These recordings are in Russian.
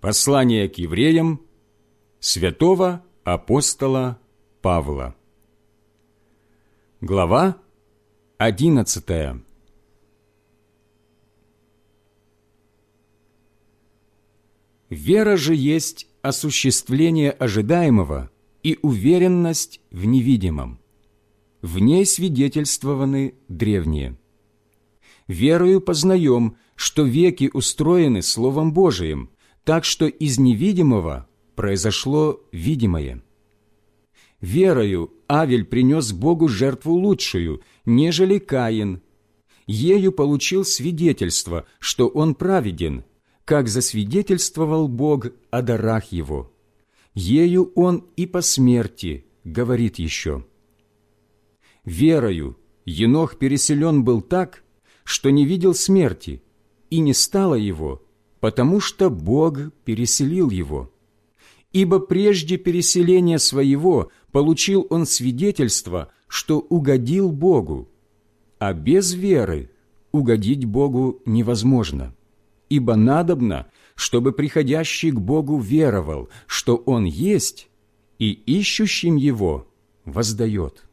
Послание к евреям святого апостола Павла. Глава одиннадцатая. Вера же есть осуществление ожидаемого и уверенность в невидимом. В ней свидетельствованы древние. Верою познаем, что веки устроены Словом Божиим, так что из невидимого произошло видимое. Верою Авель принес Богу жертву лучшую, нежели Каин. Ею получил свидетельство, что он праведен, как засвидетельствовал Бог о дарах его. Ею он и по смерти говорит еще. Верою Енох переселен был так, что не видел смерти, и не стало его, потому что Бог переселил его. Ибо прежде переселения своего получил он свидетельство, что угодил Богу, а без веры угодить Богу невозможно. Ибо надобно, чтобы приходящий к Богу веровал, что Он есть, и ищущим Его воздает.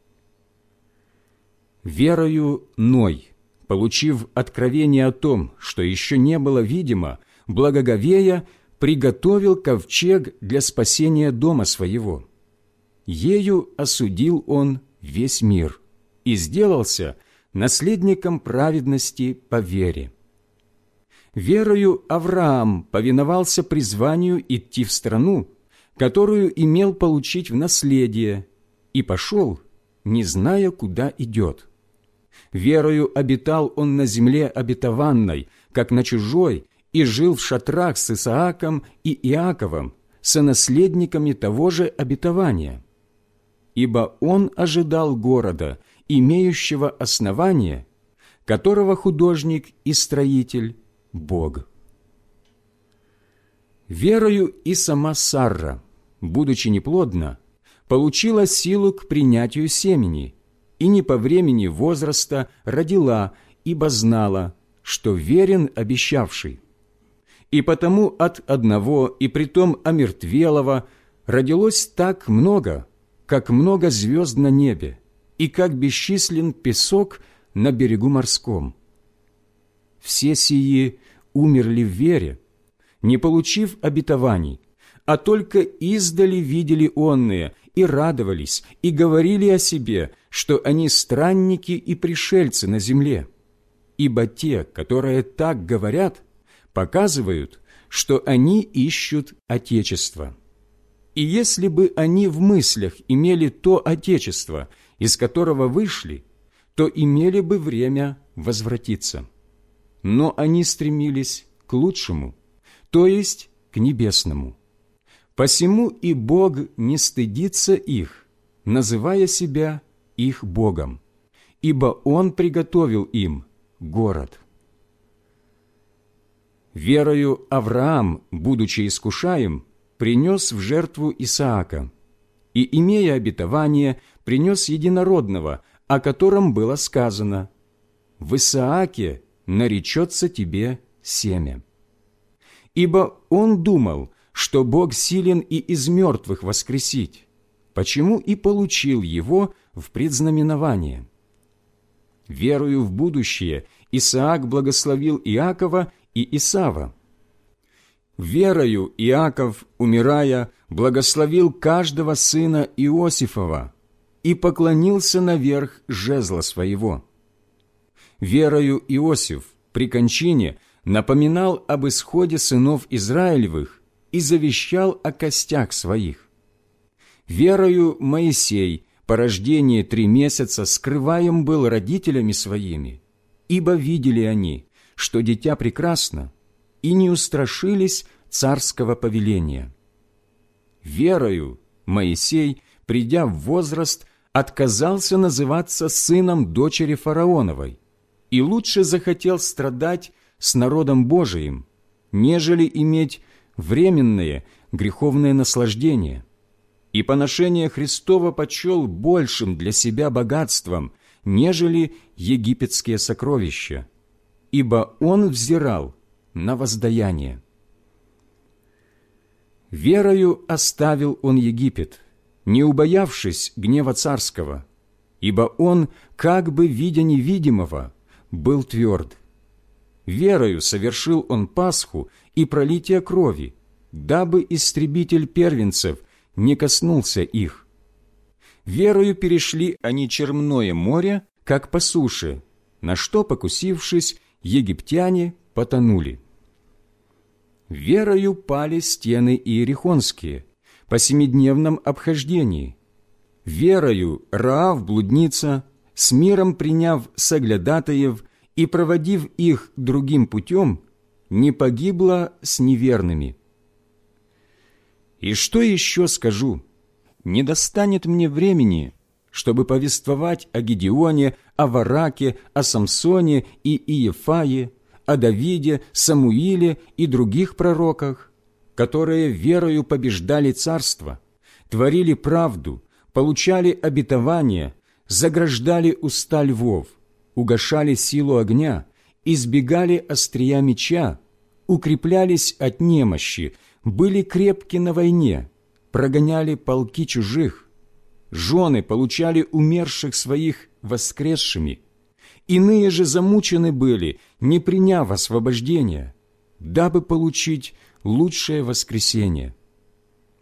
Верою Ной, получив откровение о том, что еще не было видимо, благоговея, приготовил ковчег для спасения дома своего. Ею осудил он весь мир и сделался наследником праведности по вере. Верою Авраам повиновался призванию идти в страну, которую имел получить в наследие, и пошел, не зная, куда идет. Верою обитал он на земле обетованной, как на чужой, и жил в шатрах с Исааком и Иаковом, сонаследниками того же обетования. Ибо он ожидал города, имеющего основание, которого художник и строитель – Бог. Верою и сама Сарра, будучи неплодна, получила силу к принятию семени и не по времени возраста родила, ибо знала, что верен обещавший. И потому от одного, и притом омертвелого, родилось так много, как много звезд на небе, и как бесчислен песок на берегу морском. Все сии умерли в вере, не получив обетований, а только издали видели онные и радовались, и говорили о себе, что они странники и пришельцы на земле. Ибо те, которые так говорят – показывают, что они ищут Отечество. И если бы они в мыслях имели то Отечество, из которого вышли, то имели бы время возвратиться. Но они стремились к лучшему, то есть к небесному. Посему и Бог не стыдится их, называя себя их Богом, ибо Он приготовил им город». Верою Авраам, будучи искушаем, принес в жертву Исаака, и, имея обетование, принес единородного, о котором было сказано «В Исааке наречется тебе семя». Ибо он думал, что Бог силен и из мертвых воскресить, почему и получил его в предзнаменование. Верую в будущее, Исаак благословил Иакова и Исава. Верою Иаков, умирая, благословил каждого сына Иосифова и поклонился наверх жезла своего. Верою Иосиф при кончине напоминал об исходе сынов Израилевых и завещал о костях своих. Верою Моисей по рождении три месяца скрываем был родителями своими, ибо видели они, что дитя прекрасно, и не устрашились царского повеления. Верою Моисей, придя в возраст, отказался называться сыном дочери фараоновой и лучше захотел страдать с народом Божиим, нежели иметь временное греховное наслаждение. И поношение Христова почел большим для себя богатством, нежели египетские сокровища, ибо он взирал на воздаяние. Верою оставил он Египет, не убоявшись гнева царского, ибо он, как бы видя невидимого, был тверд. Верою совершил он Пасху и пролитие крови, дабы истребитель первенцев не коснулся их. Верою перешли они Чермное море, как по суше, на что, покусившись, египтяне потонули. Верою пали стены иерихонские по семидневном обхождении. Верою Раав блудница, с миром приняв соглядатаев и проводив их другим путем, не погибла с неверными. И что еще скажу? Не достанет мне времени, чтобы повествовать о Гедеоне, о Вараке, о Самсоне и Иефае, о Давиде, Самуиле и других пророках, которые верою побеждали царство, творили правду, получали обетование, заграждали уста львов, угошали силу огня, избегали острия меча, укреплялись от немощи, были крепки на войне, прогоняли полки чужих, жены получали умерших своих воскресшими, иные же замучены были, не приняв освобождения, дабы получить лучшее воскресение.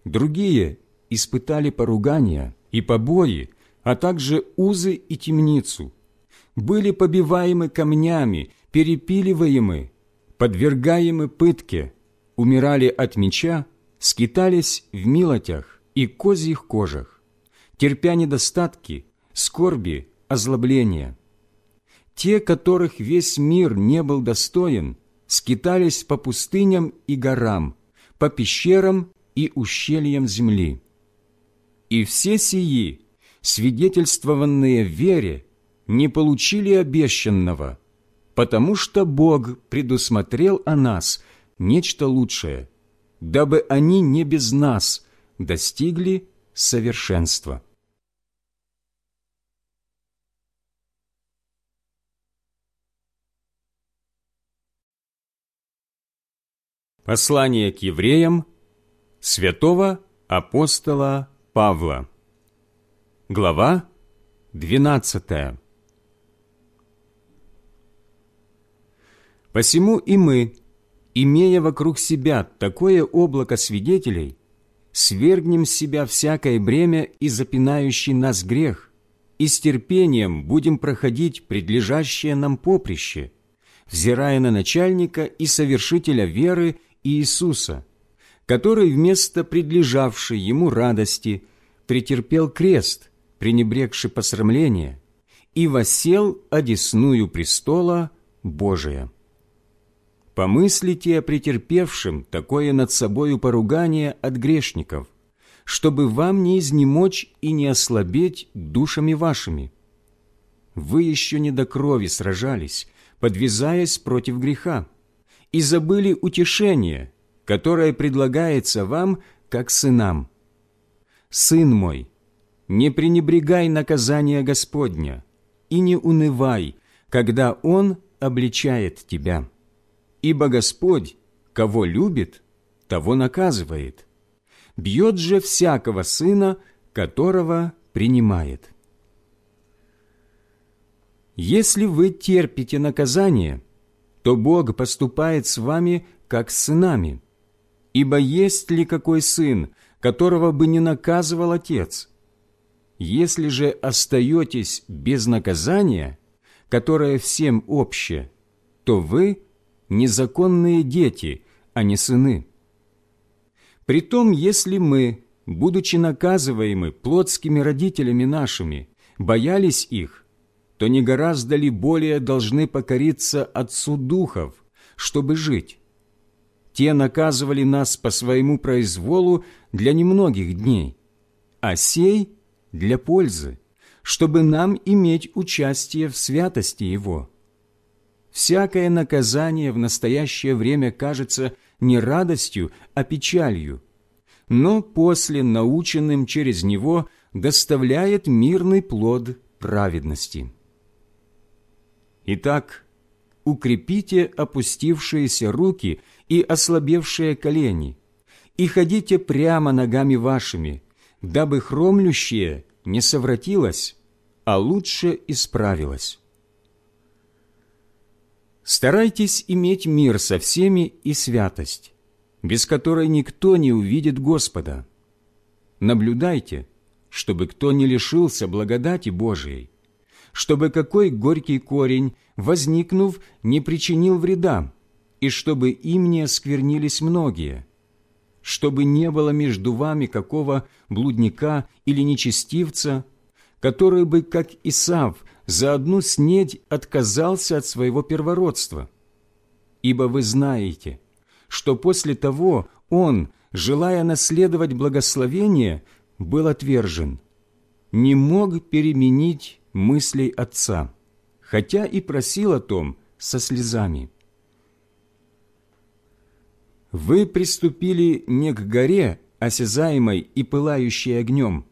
Другие испытали поругания и побои, а также узы и темницу, были побиваемы камнями, перепиливаемы, подвергаемы пытке, умирали от меча, скитались в милотях и козьих кожах, терпя недостатки, скорби, озлобления. Те, которых весь мир не был достоин, скитались по пустыням и горам, по пещерам и ущельям земли. И все сии, свидетельствованные в вере, не получили обещанного, потому что Бог предусмотрел о нас нечто лучшее, дабы они не без нас достигли совершенства. Послание к евреям святого апостола Павла. Глава 12. Посему и мы, имея вокруг себя такое облако свидетелей, свергнем с себя всякое бремя и запинающий нас грех, и с терпением будем проходить предлежащее нам поприще, взирая на начальника и совершителя веры Иисуса, который вместо предлежавшей ему радости претерпел крест, пренебрегший посрамление, и восел одесную престола Божия. Помыслите о претерпевшем такое над собою поругание от грешников, чтобы вам не изнемочь и не ослабеть душами вашими. Вы еще не до крови сражались, подвязаясь против греха, и забыли утешение, которое предлагается вам, как сынам. «Сын мой, не пренебрегай наказания Господня и не унывай, когда Он обличает тебя. Ибо Господь, кого любит, того наказывает, бьет же всякого сына, которого принимает». Если вы терпите наказание – то Бог поступает с вами, как с сынами. Ибо есть ли какой сын, которого бы не наказывал Отец? Если же остаетесь без наказания, которое всем обще, то вы незаконные дети, а не сыны. Притом, если мы, будучи наказываемы плотскими родителями нашими, боялись их, то не гораздо ли более должны покориться Отцу Духов, чтобы жить? Те наказывали нас по своему произволу для немногих дней, а сей – для пользы, чтобы нам иметь участие в святости Его. Всякое наказание в настоящее время кажется не радостью, а печалью, но после, наученным через него, доставляет мирный плод праведности. Итак, укрепите опустившиеся руки и ослабевшие колени, и ходите прямо ногами вашими, дабы хромлющее не совратилось, а лучше исправилось. Старайтесь иметь мир со всеми и святость, без которой никто не увидит Господа. Наблюдайте, чтобы кто не лишился благодати Божией, чтобы какой горький корень, возникнув, не причинил вреда, и чтобы им не осквернились многие, чтобы не было между вами какого блудника или нечестивца, который бы, как Исав, за одну снедь отказался от своего первородства. Ибо вы знаете, что после того он, желая наследовать благословение, был отвержен, не мог переменить мыслей отца, хотя и просил о том со слезами. Вы приступили не к горе, осязаемой и пылающей огнем,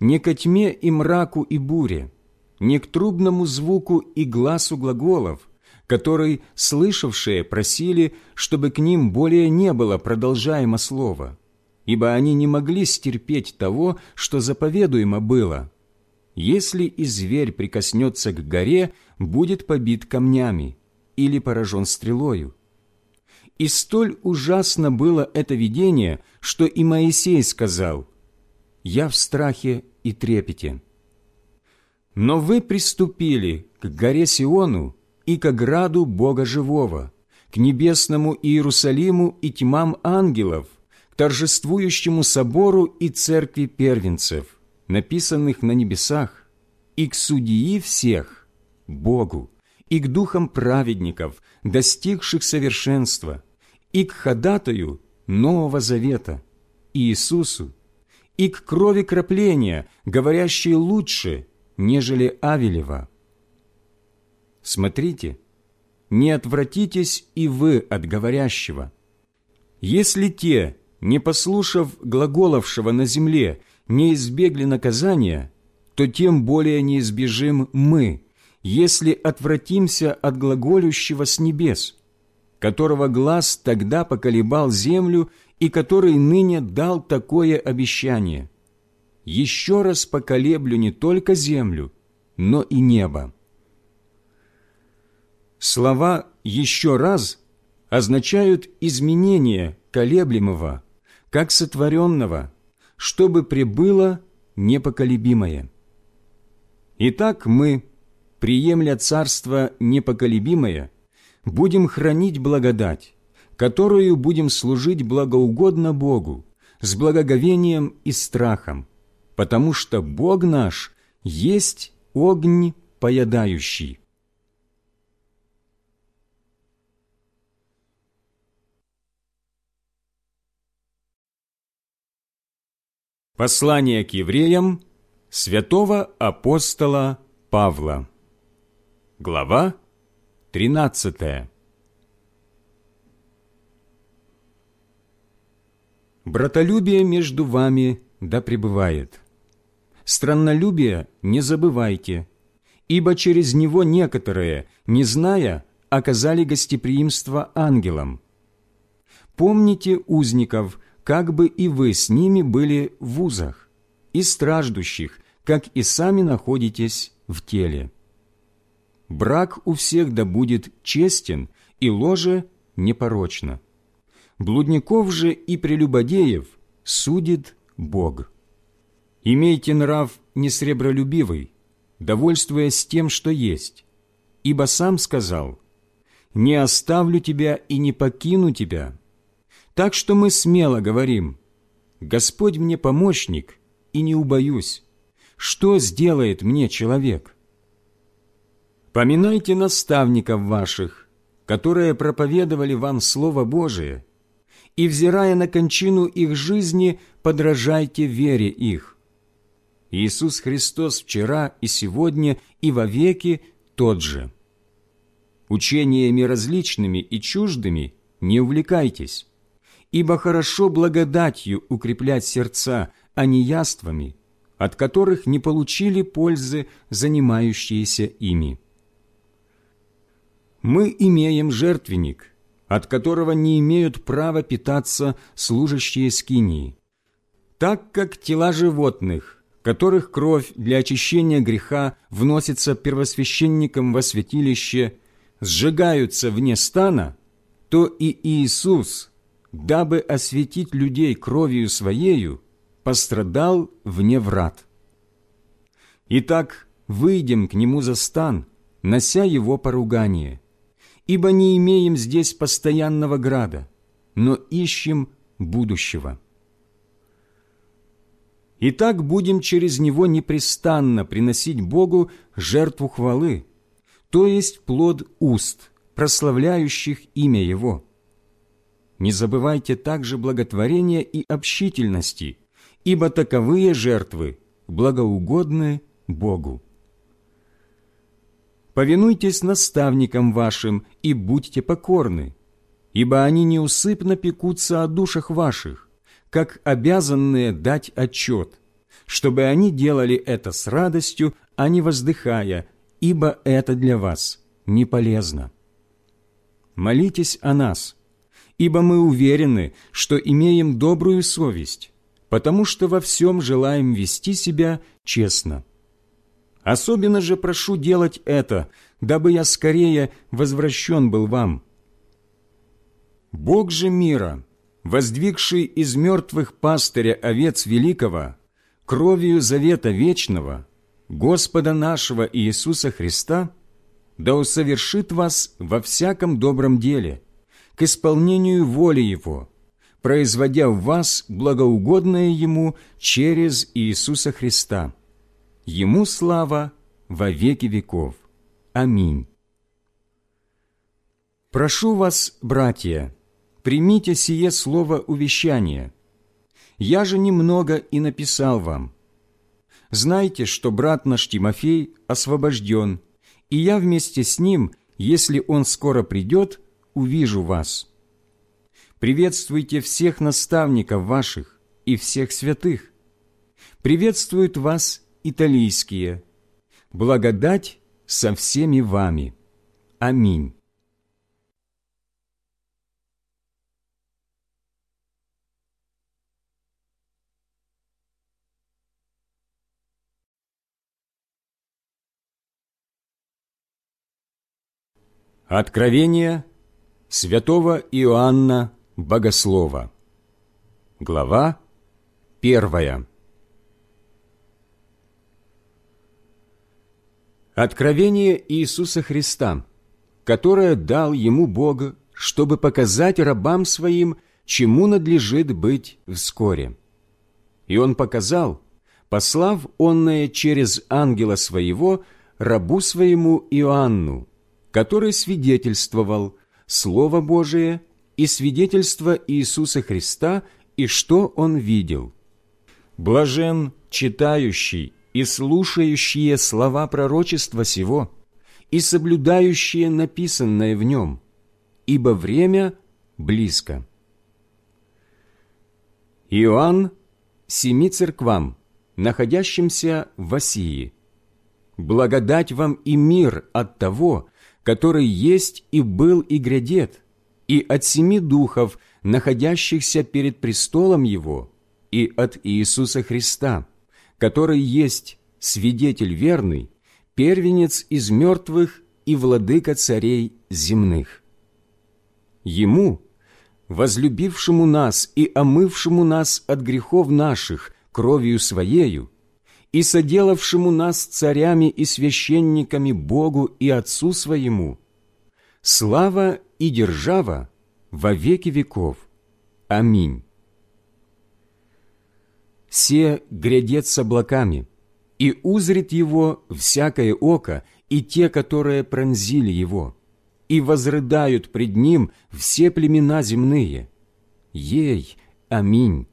не ко тьме и мраку и буре, не к трубному звуку и глазу глаголов, который слышавшие просили, чтобы к ним более не было продолжаемо слова, ибо они не могли стерпеть того, что заповедуемо было. Если и зверь прикоснется к горе, будет побит камнями или поражен стрелою. И столь ужасно было это видение, что и Моисей сказал, «Я в страхе и трепете». Но вы приступили к горе Сиону и к ограду Бога Живого, к небесному Иерусалиму и тьмам ангелов, торжествующему собору и церкви первенцев, написанных на небесах, и к судьи всех, Богу, и к духам праведников, достигших совершенства, и к ходатаю Нового Завета, Иисусу, и к крови кропления, говорящей лучше, нежели Авелева. Смотрите, не отвратитесь и вы от говорящего. Если те, не послушав глаголовшего на земле, не избегли наказания, то тем более не избежим мы, если отвратимся от глаголющего с небес, которого глаз тогда поколебал землю и который ныне дал такое обещание – еще раз поколеблю не только землю, но и небо. Слова «еще раз» означают изменение колеблемого, как сотворенного, чтобы пребыло непоколебимое. Итак, мы, приемля Царство непоколебимое, будем хранить благодать, которую будем служить благоугодно Богу, с благоговением и страхом, потому что Бог наш есть огонь поедающий. Послание к евреям святого апостола Павла. Глава 13 Братолюбие между вами да пребывает – страннолюбие не забывайте, ибо через него некоторые, не зная, оказали гостеприимство ангелам. Помните узников, как бы и вы с ними были в узах, и страждущих, как и сами находитесь в теле. Брак у всех да будет честен, и ложе непорочно. Блудников же и прелюбодеев судит Бог. Имейте нрав несребролюбивый, довольствуясь тем, что есть, ибо сам сказал, «Не оставлю тебя и не покину тебя». Так что мы смело говорим, «Господь мне помощник, и не убоюсь. Что сделает мне человек?» Поминайте наставников ваших, которые проповедовали вам Слово Божие, и, взирая на кончину их жизни, подражайте вере их Иисус Христос вчера и сегодня и вовеки тот же. Учениями различными и чуждыми не увлекайтесь, ибо хорошо благодатью укреплять сердца, а не яствами, от которых не получили пользы занимающиеся ими. Мы имеем жертвенник, от которого не имеют права питаться служащие скинии, так как тела животных, которых кровь для очищения греха вносится первосвященником во святилище, сжигаются вне стана, то и Иисус, дабы осветить людей кровью Своею, пострадал вне врат. Итак, выйдем к Нему за стан, нося Его поругание, ибо не имеем здесь постоянного града, но ищем будущего. Итак, будем через Него непрестанно приносить Богу жертву хвалы, то есть плод уст, прославляющих имя Его. Не забывайте также благотворения и общительности, ибо таковые жертвы благоугодны Богу. Повинуйтесь наставникам вашим и будьте покорны, ибо они неусыпно пекутся о душах ваших, как обязанные дать отчет, чтобы они делали это с радостью, а не воздыхая, ибо это для вас не полезно. Молитесь о нас, ибо мы уверены, что имеем добрую совесть, потому что во всем желаем вести себя честно. Особенно же прошу делать это, дабы я скорее возвращен был вам. Бог же мира, воздвигший из мертвых пастыря овец великого, кровью завета вечного, Господа нашего Иисуса Христа, да усовершит вас во всяком добром деле, к исполнению воли Его, производя в вас благоугодное Ему через Иисуса Христа. Ему слава во веки веков. Аминь. Прошу вас, братья, примите сие слово увещания. Я же немного и написал вам. Знайте, что брат наш Тимофей освобожден, и я вместе с ним, если он скоро придет, увижу вас. Приветствуйте всех наставников ваших и всех святых. Приветствуют вас италийские. Благодать со всеми вами. Аминь. Откровение святого Иоанна Богослова. Глава первая. Откровение Иисуса Христа, которое дал Ему Бог, чтобы показать рабам Своим, чему надлежит быть вскоре. И Он показал, послав онное через ангела Своего, рабу Своему Иоанну, который свидетельствовал Слово Божие и свидетельство Иисуса Христа и что Он видел. Блажен читающий и слушающие слова пророчества сего и соблюдающие написанное в нем, ибо время близко. Иоанн семи церквам, находящимся в Осии. Благодать вам и мир от того, который есть и был и грядет, и от семи духов, находящихся перед престолом Его, и от Иисуса Христа, который есть свидетель верный, первенец из мертвых и владыка царей земных. Ему, возлюбившему нас и омывшему нас от грехов наших кровью Своею, и соделавшему нас царями и священниками Богу и Отцу Своему, слава и держава во веки веков. Аминь. Се грядет с облаками, и узрит его всякое око, и те, которые пронзили его, и возрыдают пред ним все племена земные. Ей, аминь.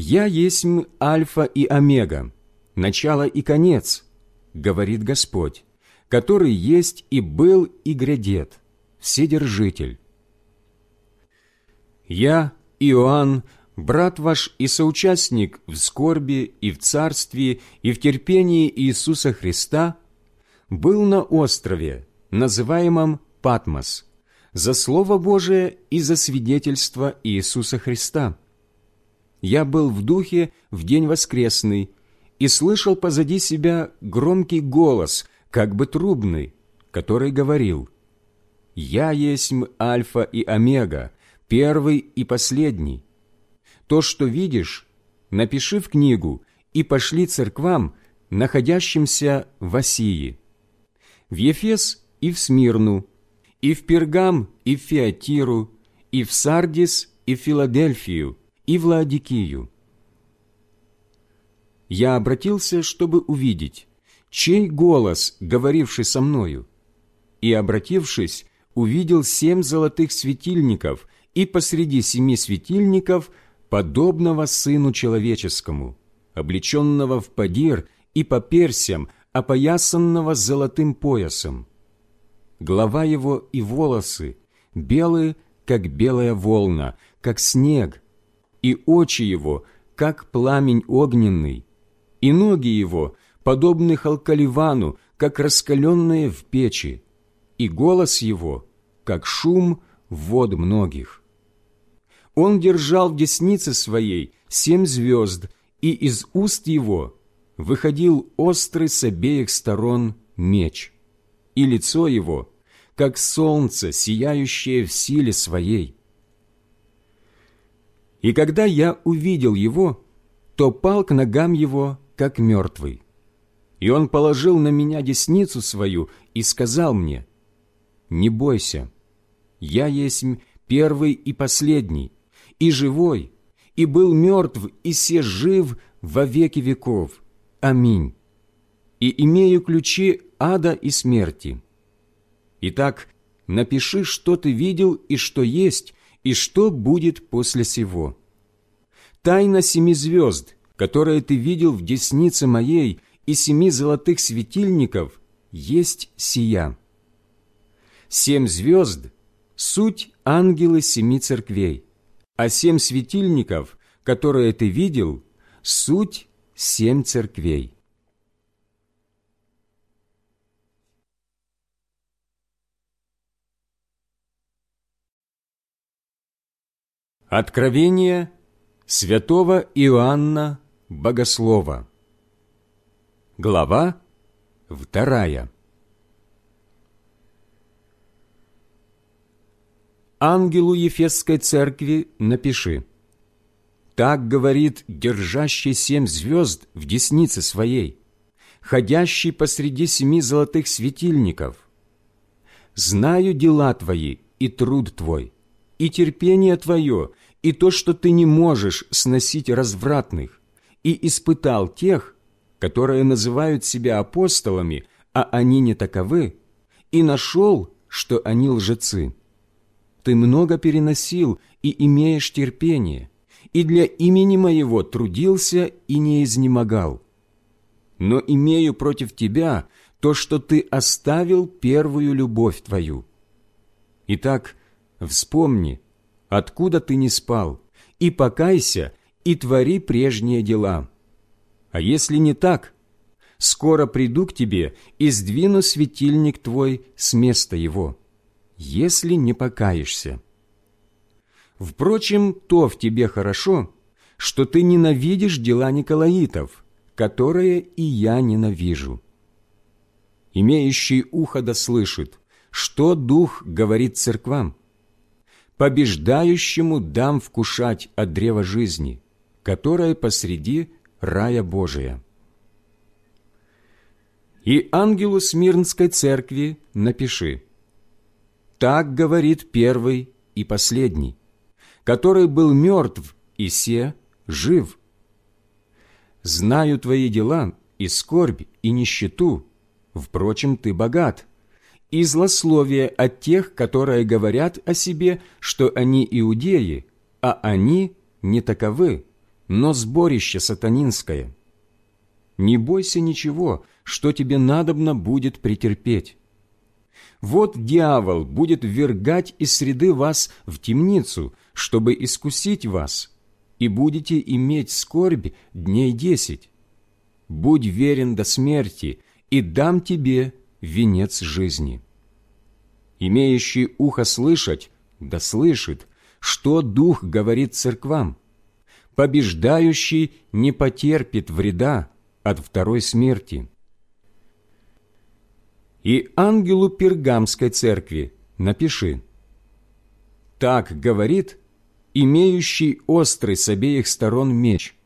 «Я есть Альфа и Омега, начало и конец», — говорит Господь, который есть и был и грядет, Вседержитель. Я, Иоанн, брат ваш и соучастник в скорби и в царстве и в терпении Иисуса Христа, был на острове, называемом Патмос, за Слово Божие и за свидетельство Иисуса Христа. Я был в духе в день воскресный и слышал позади себя громкий голос, как бы трубный, который говорил «Я есть Альфа и Омега, первый и последний. То, что видишь, напиши в книгу и пошли церквам, находящимся в Осии, в Ефес и в Смирну, и в Пергам, и в Фиатиру, и в Сардис, и в Филадельфию, и в Лаодикию. Я обратился, чтобы увидеть, чей голос, говоривший со мною, и, обратившись, увидел семь золотых светильников, и посреди семи светильников подобного Сыну Человеческому, облеченного в подир и по персям, опоясанного золотым поясом. Голова его и волосы белые, как белая волна, как снег, и очи его, как пламень огненный, и ноги его, подобны халкаливану, как раскаленные в печи, и голос его, как шум вод многих. Он держал в деснице своей семь звезд, и из уст его выходил острый с обеих сторон меч, и лицо его, как солнце, сияющее в силе своей. И когда я увидел его, то пал к ногам его, как мертвый. И он положил на меня десницу свою и сказал мне, «Не бойся, я есть первый и последний, и живой, и был мертв, и се жив во веки веков. Аминь. И имею ключи ада и смерти. Итак, напиши, что ты видел и что есть, и что будет после сего. Тайна семи звезд, которые ты видел в деснице моей, и семи золотых светильников, есть сия. Семь звезд — суть ангелы семи церквей, а семь светильников, которые ты видел, суть семь церквей. Откровение святого Иоанна Богослова Глава вторая ангелу Ефесской церкви напиши. Так говорит держащий семь звезд в деснице своей, ходящий посреди семи золотых светильников. Знаю дела твои и труд твой, и терпение твое, и то, что ты не можешь сносить развратных, и испытал тех, которые называют себя апостолами, а они не таковы, и нашел, что они лжецы ты много переносил и имеешь терпение, и для имени моего трудился и не изнемогал. Но имею против тебя то, что ты оставил первую любовь твою. Итак, вспомни, откуда ты не спал, и покайся, и твори прежние дела. А если не так, скоро приду к тебе и сдвину светильник твой с места его» если не покаешься. Впрочем, то в тебе хорошо, что ты ненавидишь дела Николаитов, которые и я ненавижу. Имеющий ухо да слышит, что Дух говорит церквам. Побеждающему дам вкушать от древа жизни, которое посреди рая Божия. И ангелу Смирнской церкви напиши – так говорит первый и последний, который был мертв, и се жив. Знаю твои дела, и скорбь, и нищету, впрочем, ты богат, и злословие от тех, которые говорят о себе, что они иудеи, а они не таковы, но сборище сатанинское. Не бойся ничего, что тебе надобно будет претерпеть. Вот дьявол будет ввергать из среды вас в темницу, чтобы искусить вас, и будете иметь скорбь дней десять. Будь верен до смерти, и дам тебе венец жизни». Имеющий ухо слышать, да слышит, что Дух говорит церквам. Побеждающий не потерпит вреда от второй смерти. И ангелу Пергамской церкви напиши. Так говорит имеющий острый с обеих сторон меч.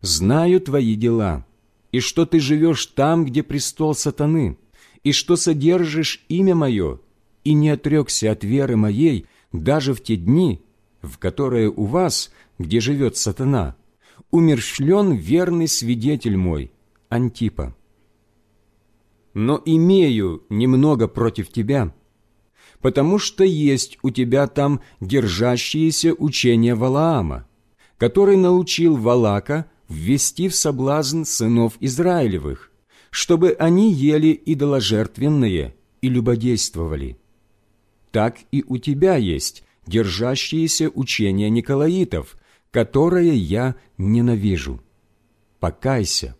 Знаю твои дела, и что ты живешь там, где престол сатаны, и что содержишь имя мое, и не отрекся от веры моей даже в те дни, в которые у вас, где живет сатана, умершлен верный свидетель мой, Антипа. Но имею немного против тебя, потому что есть у тебя там держащиеся учения Валаама, который научил Валака ввести в соблазн сынов Израилевых, чтобы они ели идоложертвенные и любодействовали. Так и у тебя есть держащиеся учения Николаитов, которое я ненавижу. Покайся.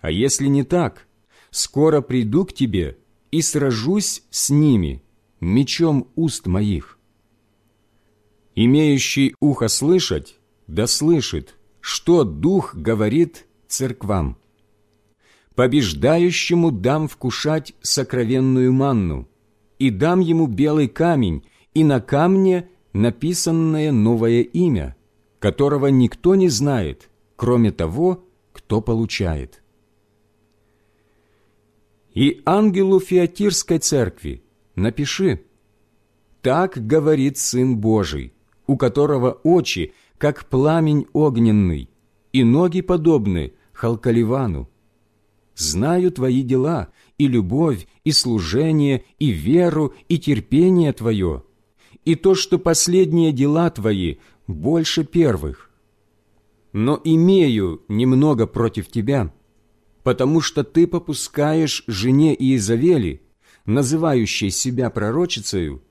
А если не так, скоро приду к тебе и сражусь с ними мечом уст моих. Имеющий ухо слышать, да слышит, что Дух говорит церквам. Побеждающему дам вкушать сокровенную манну, и дам ему белый камень, и на камне написанное новое имя, которого никто не знает, кроме того, кто получает. И ангелу Фиатирской церкви напиши, «Так говорит Сын Божий, у которого очи, как пламень огненный, и ноги подобны Халкаливану. Знаю твои дела, и любовь, и служение, и веру, и терпение твое, и то, что последние дела твои больше первых. Но имею немного против тебя, потому что ты попускаешь жене Иезавели, называющей себя пророчицею,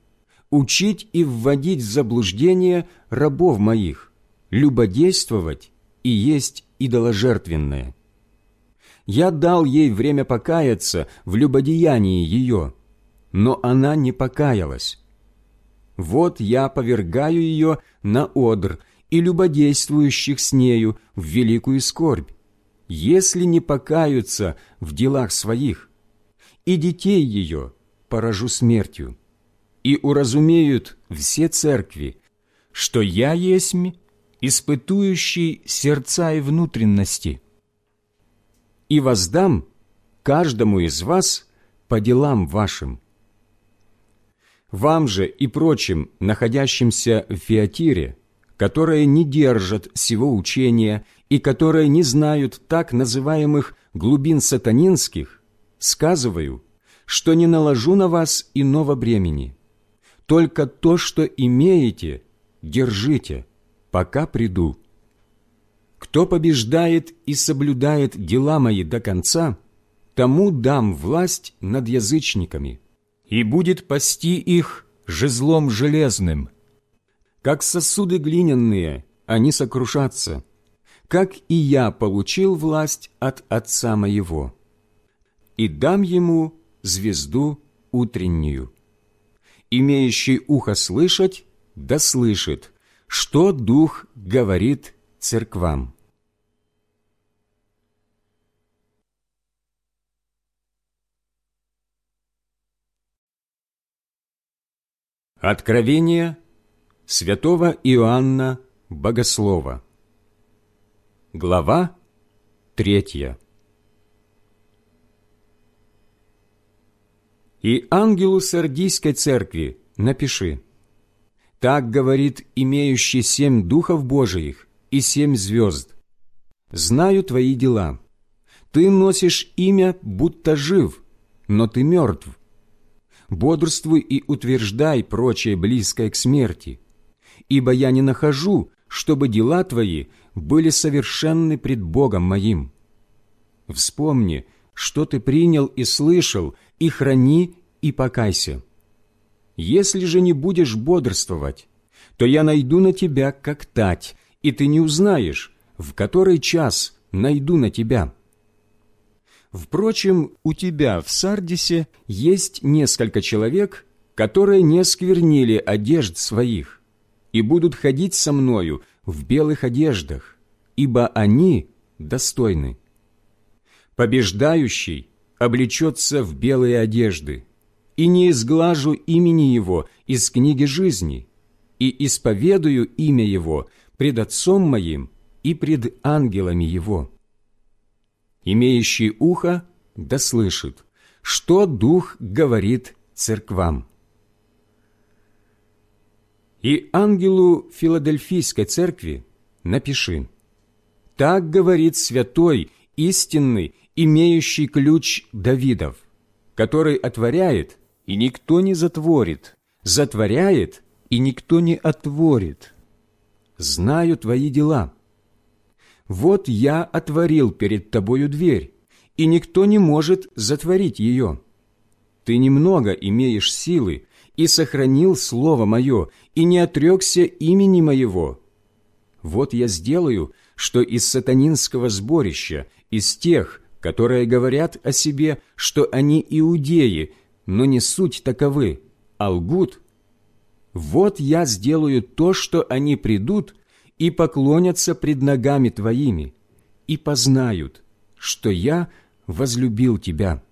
учить и вводить в заблуждение рабов моих, любодействовать и есть идоложертвенное. Я дал ей время покаяться в любодеянии ее, но она не покаялась. Вот я повергаю ее на одр и любодействующих с нею в великую скорбь, если не покаются в делах своих, и детей ее поражу смертью, и уразумеют все церкви, что я есмь, испытующий сердца и внутренности, и воздам каждому из вас по делам вашим. Вам же и прочим, находящимся в Фиатире, которые не держат сего учения и которые не знают так называемых глубин сатанинских, сказываю, что не наложу на вас иного бремени. Только то, что имеете, держите, пока приду. Кто побеждает и соблюдает дела мои до конца, тому дам власть над язычниками, и будет пасти их жезлом железным. Как сосуды глиняные, они сокрушатся, как и я получил власть от Отца моего. И дам ему звезду утреннюю. Имеющий ухо слышать, да слышит, что Дух говорит церквам. Откровение святого Иоанна Богослова Глава третья И ангелу Сардийской церкви напиши, «Так говорит имеющий семь духов Божиих и семь звезд. Знаю твои дела. Ты носишь имя, будто жив, но ты мертв. Бодрствуй и утверждай прочее близкое к смерти, ибо я не нахожу, чтобы дела твои были совершенны пред Богом моим. Вспомни, что ты принял и слышал, и храни, и покайся. Если же не будешь бодрствовать, то я найду на тебя, как тать, и ты не узнаешь, в который час найду на тебя. Впрочем, у тебя в Сардисе есть несколько человек, которые не сквернили одежд своих, и будут ходить со мною в белых одеждах, ибо они достойны. Побеждающий облечется в белые одежды, и не изглажу имени его из книги жизни, и исповедую имя его пред Отцом моим и пред ангелами его. Имеющий ухо да слышит, что Дух говорит церквам. И ангелу Филадельфийской церкви напиши, «Так говорит святой, истинный, имеющий ключ Давидов, который отворяет, и никто не затворит, затворяет, и никто не отворит. Знаю твои дела. Вот я отворил перед тобою дверь, и никто не может затворить ее. Ты немного имеешь силы, и сохранил слово мое, и не отрекся имени моего. Вот я сделаю, что из сатанинского сборища, из тех, которые говорят о себе, что они иудеи, но не суть таковы, а лгут. Вот я сделаю то, что они придут и поклонятся пред ногами Твоими, и познают, что я возлюбил Тебя.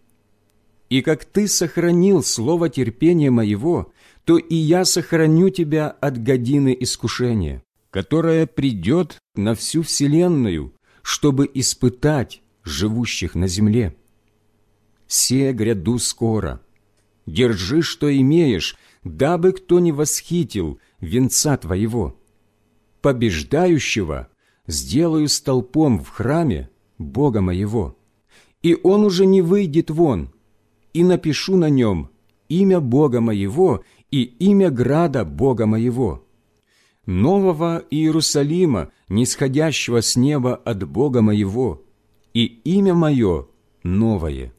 И как Ты сохранил слово терпения моего, то и я сохраню тебя от годины искушения, которая придет на всю вселенную, чтобы испытать живущих на земле. Се гряду скоро. Держи, что имеешь, дабы кто не восхитил венца твоего. Побеждающего сделаю столпом в храме Бога моего, и он уже не выйдет вон, и напишу на нем имя Бога моего и имя града Бога моего, нового Иерусалима, нисходящего с неба от Бога моего, и имя мое новое.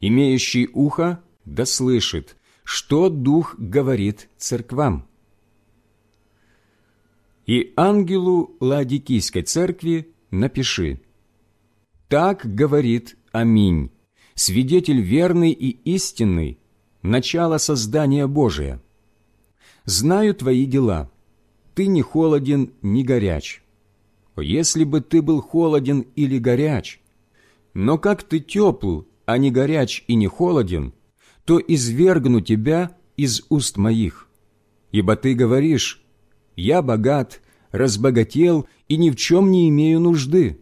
Имеющий ухо да слышит, что Дух говорит церквам. И ангелу Ладикийской церкви напиши. Так говорит Аминь, свидетель верный и истинный, начало создания Божия. Знаю твои дела. Ты не холоден, ни горяч. Если бы ты был холоден или горяч, но как ты тепл, а не горяч и не холоден, то извергну тебя из уст моих. Ибо ты говоришь, я богат, разбогател и ни в чем не имею нужды,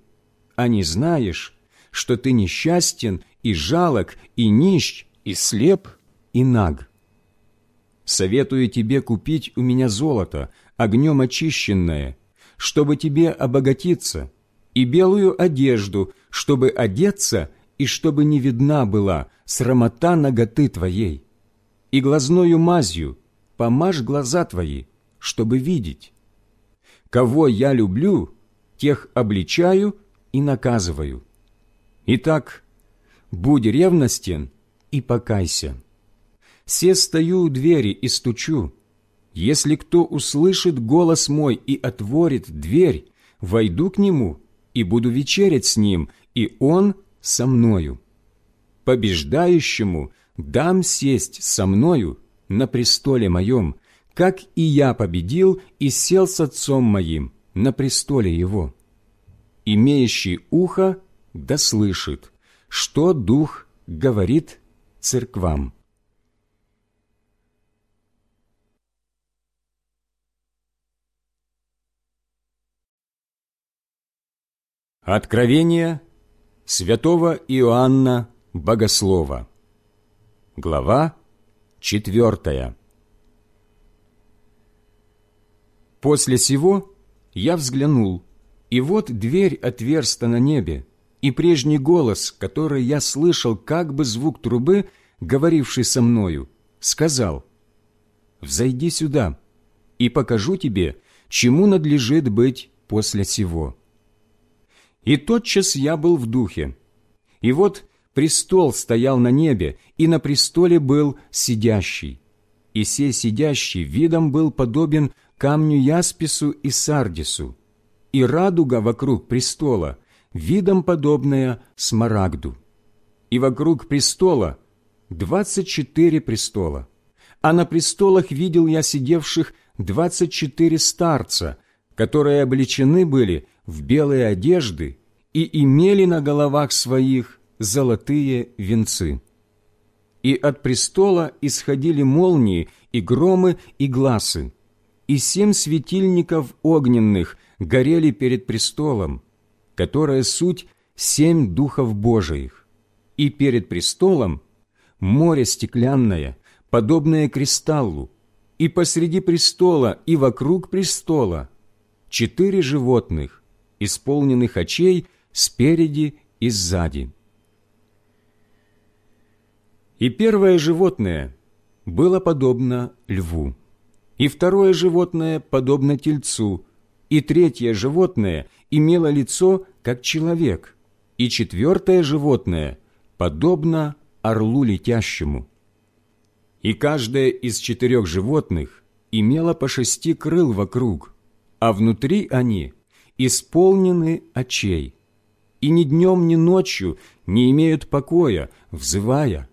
а не знаешь, что ты несчастен и жалок, и нищ, и слеп, и наг. Советую тебе купить у меня золото, огнем очищенное, чтобы тебе обогатиться, и белую одежду, чтобы одеться и чтобы не видна была срамота ноготы твоей, и глазною мазью помажь глаза твои, чтобы видеть. Кого я люблю, тех обличаю и наказываю. Итак, будь ревностен и покайся. Се стою у двери и стучу. Если кто услышит голос мой и отворит дверь, войду к нему и буду вечерять с ним, и он со мною. Побеждающему дам сесть со мною на престоле моем, как и я победил и сел с отцом моим на престоле его. Имеющий ухо да слышит, что Дух говорит церквам. Откровение святого Иоанна Богослова Глава четвертая После сего я взглянул, и вот дверь отверста на небе, и прежний голос, который я слышал, как бы звук трубы, говоривший со мною, сказал, «Взойди сюда, и покажу тебе, чему надлежит быть после сего». И тотчас я был в духе. И вот престол стоял на небе, и на престоле был сидящий. И сей сидящий видом был подобен камню яспису и сардису, и радуга вокруг престола, видом подобная смарагду. И вокруг престола двадцать четыре престола, а на престолах видел я сидевших двадцать четыре старца, которые облечены были в белые одежды и имели на головах своих золотые венцы. И от престола исходили молнии и громы и гласы, и семь светильников огненных горели перед престолом, которая суть семь духов Божиих, и перед престолом море стеклянное, подобное кристаллу, и посреди престола и вокруг престола четыре животных, исполненных очей спереди и сзади. И первое животное было подобно льву, и второе животное подобно тельцу, и третье животное имело лицо, как человек, и четвертое животное подобно орлу летящему и каждое из четырех животных имело по шести крыл вокруг, а внутри они исполнены очей, и ни днем, ни ночью не имеют покоя, взывая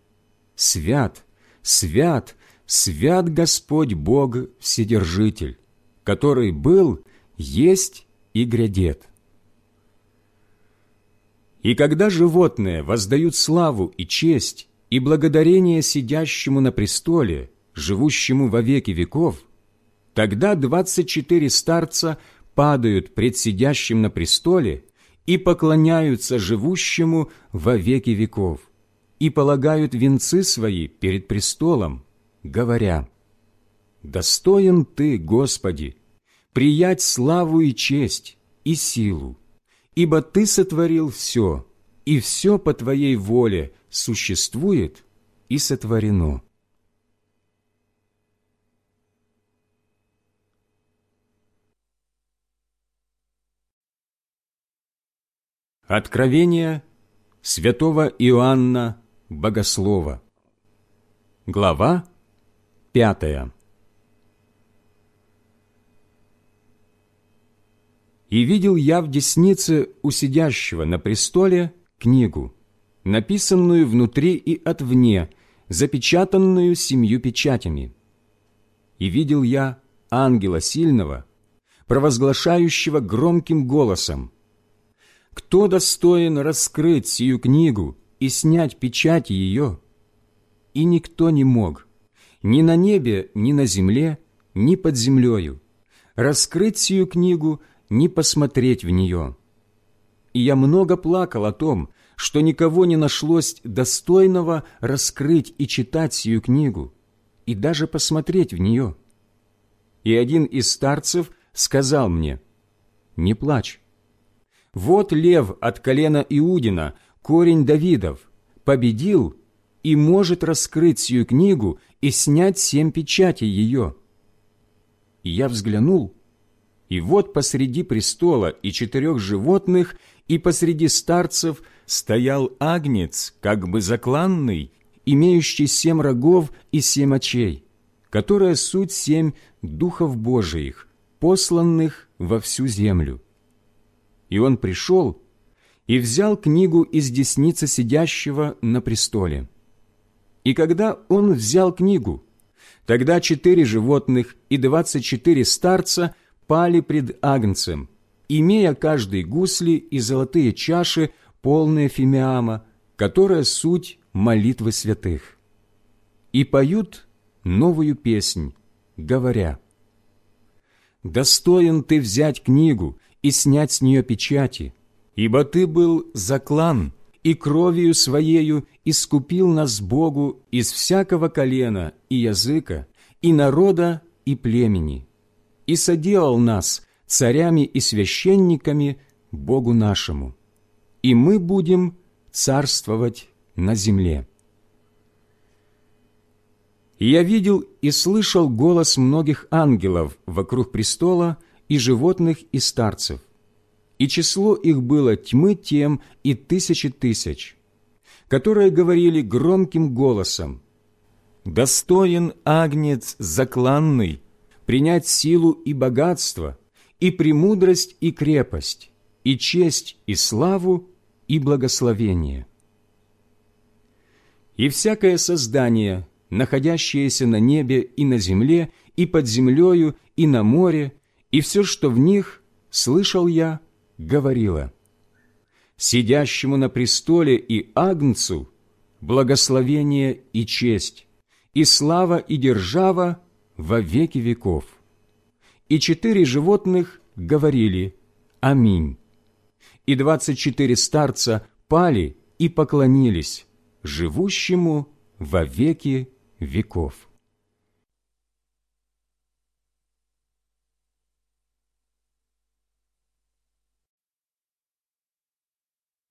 «Свят, свят, свят Господь Бог Вседержитель, который был, есть и грядет». И когда животные воздают славу и честь и благодарение сидящему на престоле, живущему во веки веков, тогда двадцать четыре старца падают пред сидящим на престоле и поклоняются живущему во веки веков и полагают венцы свои перед престолом, говоря, «Достоин Ты, Господи, приять славу и честь и силу, ибо Ты сотворил все, и все по Твоей воле существует и сотворено. Откровение святого Иоанна Богослова Глава пятая «И видел я в деснице у сидящего на престоле книгу, написанную внутри и отвне, запечатанную семью печатями. И видел я ангела сильного, провозглашающего громким голосом, «Кто достоин раскрыть сию книгу и снять печать ее?» И никто не мог, ни на небе, ни на земле, ни под землею, раскрыть сию книгу, ни посмотреть в нее. И я много плакал о том, что никого не нашлось достойного раскрыть и читать сию книгу, и даже посмотреть в нее. И один из старцев сказал мне, «Не плачь. Вот лев от колена Иудина, корень Давидов, победил и может раскрыть сию книгу и снять семь печатей ее». И я взглянул, и вот посреди престола и четырех животных и посреди старцев – стоял агнец, как бы закланный, имеющий семь рогов и семь очей, которая суть семь духов Божиих, посланных во всю землю. И он пришел и взял книгу из десницы сидящего на престоле. И когда он взял книгу, тогда четыре животных и двадцать четыре старца пали пред Агнцем, имея каждый гусли и золотые чаши полная фимиама, которая суть молитвы святых. И поют новую песнь, говоря, «Достоин ты взять книгу и снять с нее печати, ибо ты был заклан, и кровью своею искупил нас Богу из всякого колена и языка, и народа, и племени, и соделал нас царями и священниками Богу нашему и мы будем царствовать на земле. я видел и слышал голос многих ангелов вокруг престола и животных и старцев, и число их было тьмы тем и тысячи тысяч, которые говорили громким голосом, «Достоин агнец закланный принять силу и богатство, и премудрость и крепость, и честь и славу и благословение. И всякое создание, находящиеся на небе и на земле, и под землею, и на море, и все, что в них, слышал я, говорила, «Сидящему на престоле и Агнцу благословение и честь, и слава и держава во веки веков». И четыре животных говорили «Аминь». И двадцать четыре старца пали и поклонились живущему во веки веков.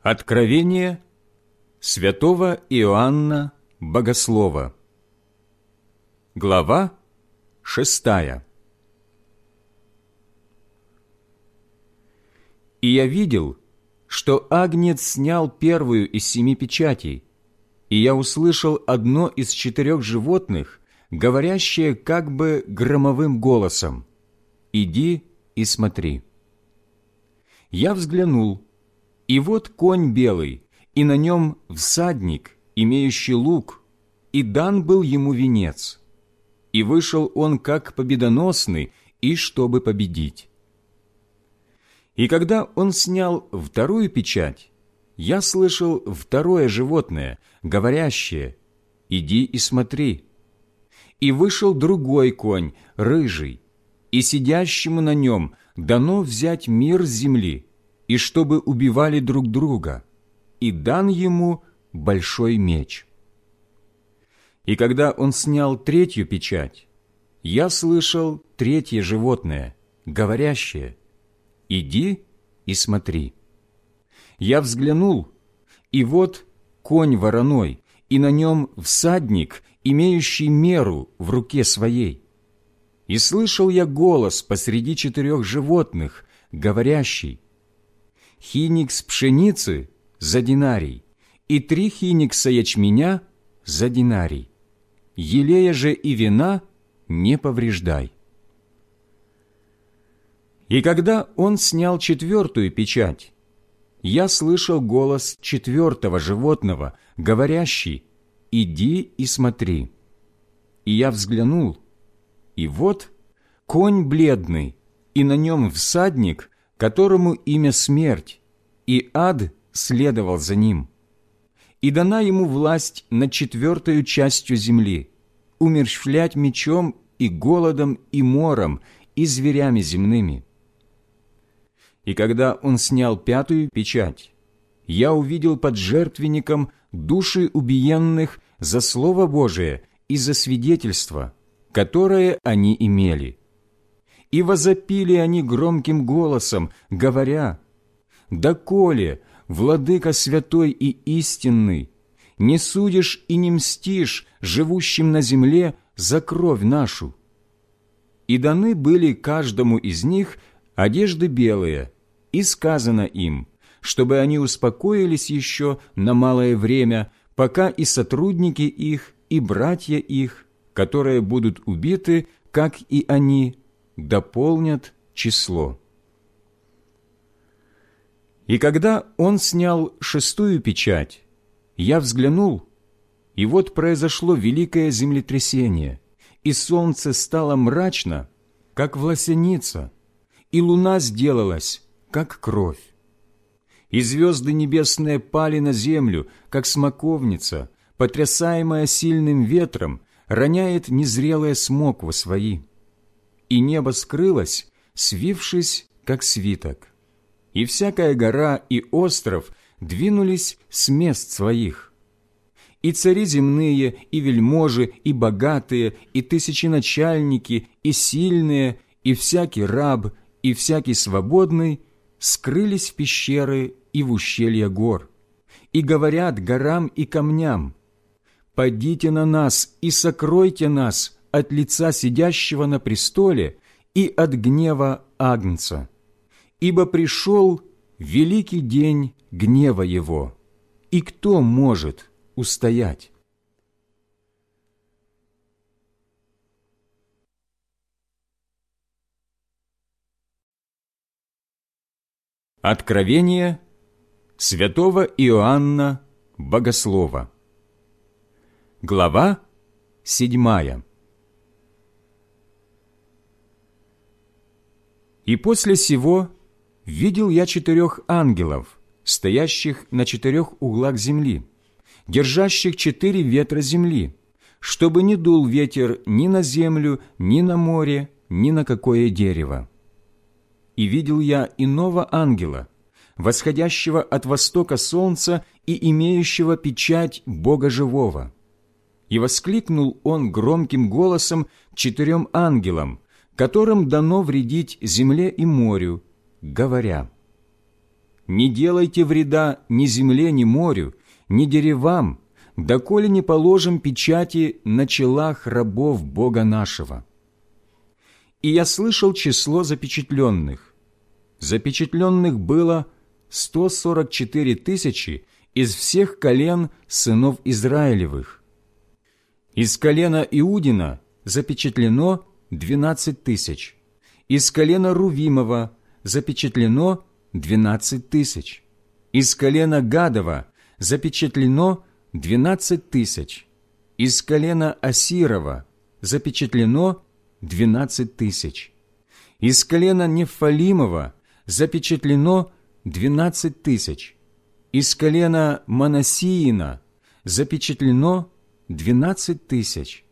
Откровение святого Иоанна Богослова. Глава шестая. И я видел, что Агнец снял первую из семи печатей, и я услышал одно из четырех животных, говорящее как бы громовым голосом. «Иди и смотри». Я взглянул, и вот конь белый, и на нем всадник, имеющий лук, и дан был ему венец. И вышел он как победоносный, и чтобы победить. И когда он снял вторую печать, я слышал второе животное, говорящее «Иди и смотри». И вышел другой конь, рыжий, и сидящему на нем дано взять мир земли, и чтобы убивали друг друга, и дан ему большой меч. И когда он снял третью печать, я слышал третье животное, говорящее – «Иди и смотри». Я взглянул, и вот конь вороной, и на нем всадник, имеющий меру в руке своей. И слышал я голос посреди четырех животных, говорящий, «Хиникс пшеницы за динарий, и три хиникса ячменя за динарий. Елея же и вина не повреждай». И когда он снял четвертую печать, я слышал голос четвертого животного, говорящий «Иди и смотри». И я взглянул, и вот конь бледный, и на нем всадник, которому имя смерть, и ад следовал за ним. И дана ему власть над четвертою частью земли, умерщвлять мечом и голодом и мором и зверями земными. И когда он снял пятую печать, я увидел под жертвенником души убиенных за Слово Божие и за свидетельство, которое они имели. И возопили они громким голосом, говоря, «Доколе, Владыка святой и истинный, не судишь и не мстишь живущим на земле за кровь нашу?» И даны были каждому из них одежды белые – и сказано им, чтобы они успокоились еще на малое время, пока и сотрудники их, и братья их, которые будут убиты, как и они, дополнят число. И когда он снял шестую печать, я взглянул, и вот произошло великое землетрясение, и солнце стало мрачно, как власеница, и луна сделалась, как кровь. И звезды небесные пали на землю, как смоковница, потрясаемая сильным ветром, роняет незрелые смоквы свои. И небо скрылось, свившись, как свиток. И всякая гора и остров двинулись с мест своих. И цари земные, и вельможи, и богатые, и тысяченачальники, и сильные, и всякий раб, и всякий свободный скрылись в пещеры и в ущелья гор, и говорят горам и камням, «Падите на нас и сокройте нас от лица сидящего на престоле и от гнева Агнца, ибо пришел великий день гнева его, и кто может устоять?» Откровение святого Иоанна Богослова Глава седьмая. И после сего видел я четырех ангелов, стоящих на четырех углах земли, держащих четыре ветра земли, чтобы не дул ветер ни на землю, ни на море, ни на какое дерево. И видел я иного ангела, восходящего от востока солнца и имеющего печать Бога живого. И воскликнул он громким голосом четырем ангелам, которым дано вредить земле и морю, говоря, «Не делайте вреда ни земле, ни морю, ни деревам, доколе не положим печати на челах рабов Бога нашего». И я слышал число запечатленных. Запечатленных было 144 тысячи из всех колен сынов Израилевых. Из колена Иудина запечатлено 12 тысяч, из колена Рувимова запечатлено 12 тысяч, из колена Гадова запечатлено 12 тысяч, из колена Асирова запечатлено 12 тысяч, из колена Нефалимова запечатлено 12 тысяч, из колена Манасиина запечатлено 12 тысяч,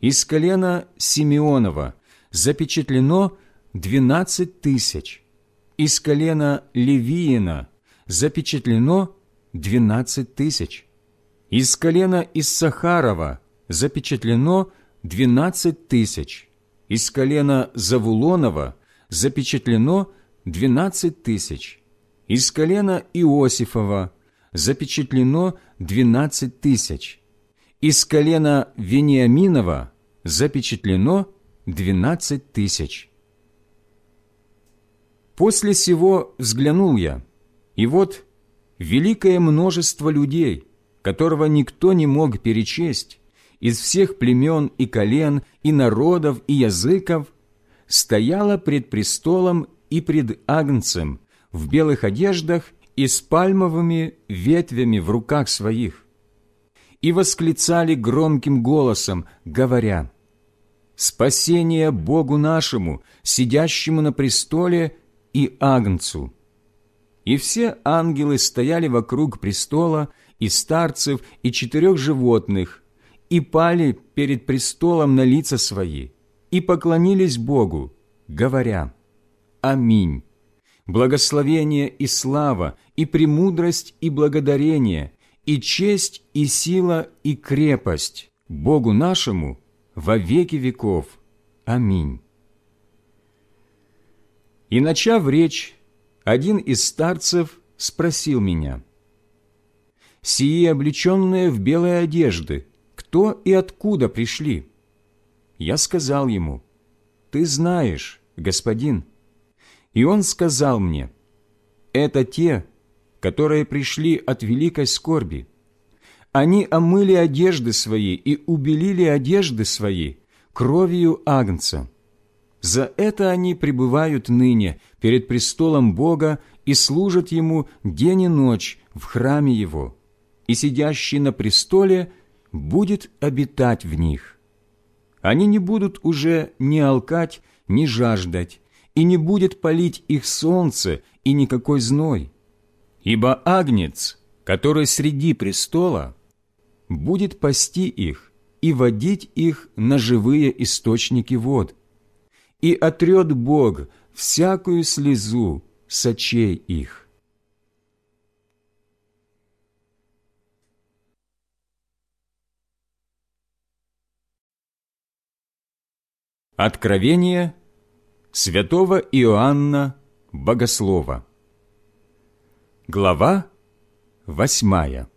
из колена Симеонова запечатлено 12 тысяч, из колена Левиина запечатлено 12 тысяч, из колена Иссахарова запечатлено 12 тысяч, из колена Завулонова запечатлено 12 тысяч, из колена Иосифова запечатлено 12 тысяч, из колена Вениаминова запечатлено двенадцать тысяч. После сего взглянул я, и вот великое множество людей, которого никто не мог перечесть, из всех племен и колен, и народов, и языков, стояло пред престолом и пред Агнцем в белых одеждах и с пальмовыми ветвями в руках своих и восклицали громким голосом, говоря, «Спасение Богу нашему, сидящему на престоле, и Агнцу!» И все ангелы стояли вокруг престола, и старцев, и четырех животных, и пали перед престолом на лица свои, и поклонились Богу, говоря, «Аминь! Благословение и слава, и премудрость, и благодарение, и честь, и сила, и крепость Богу нашему во веки веков. Аминь. И, начав речь, один из старцев спросил меня, «Сии облеченные в белые одежды, кто и откуда пришли?» Я сказал ему, «Ты знаешь, господин». И он сказал мне, «Это те, которые пришли от великой скорби. Они омыли одежды свои и убелили одежды свои кровью Агнца. За это они пребывают ныне перед престолом Бога и служат Ему день и ночь в храме Его, и сидящий на престоле будет обитать в них. Они не будут уже ни алкать, ни жаждать, и не будет палить их солнце и никакой зной, Ибо Агнец, который среди престола, будет пасти их и водить их на живые источники вод, и отрет Бог всякую слезу с очей их. Откровение святого Иоанна Богослова Глава восьмая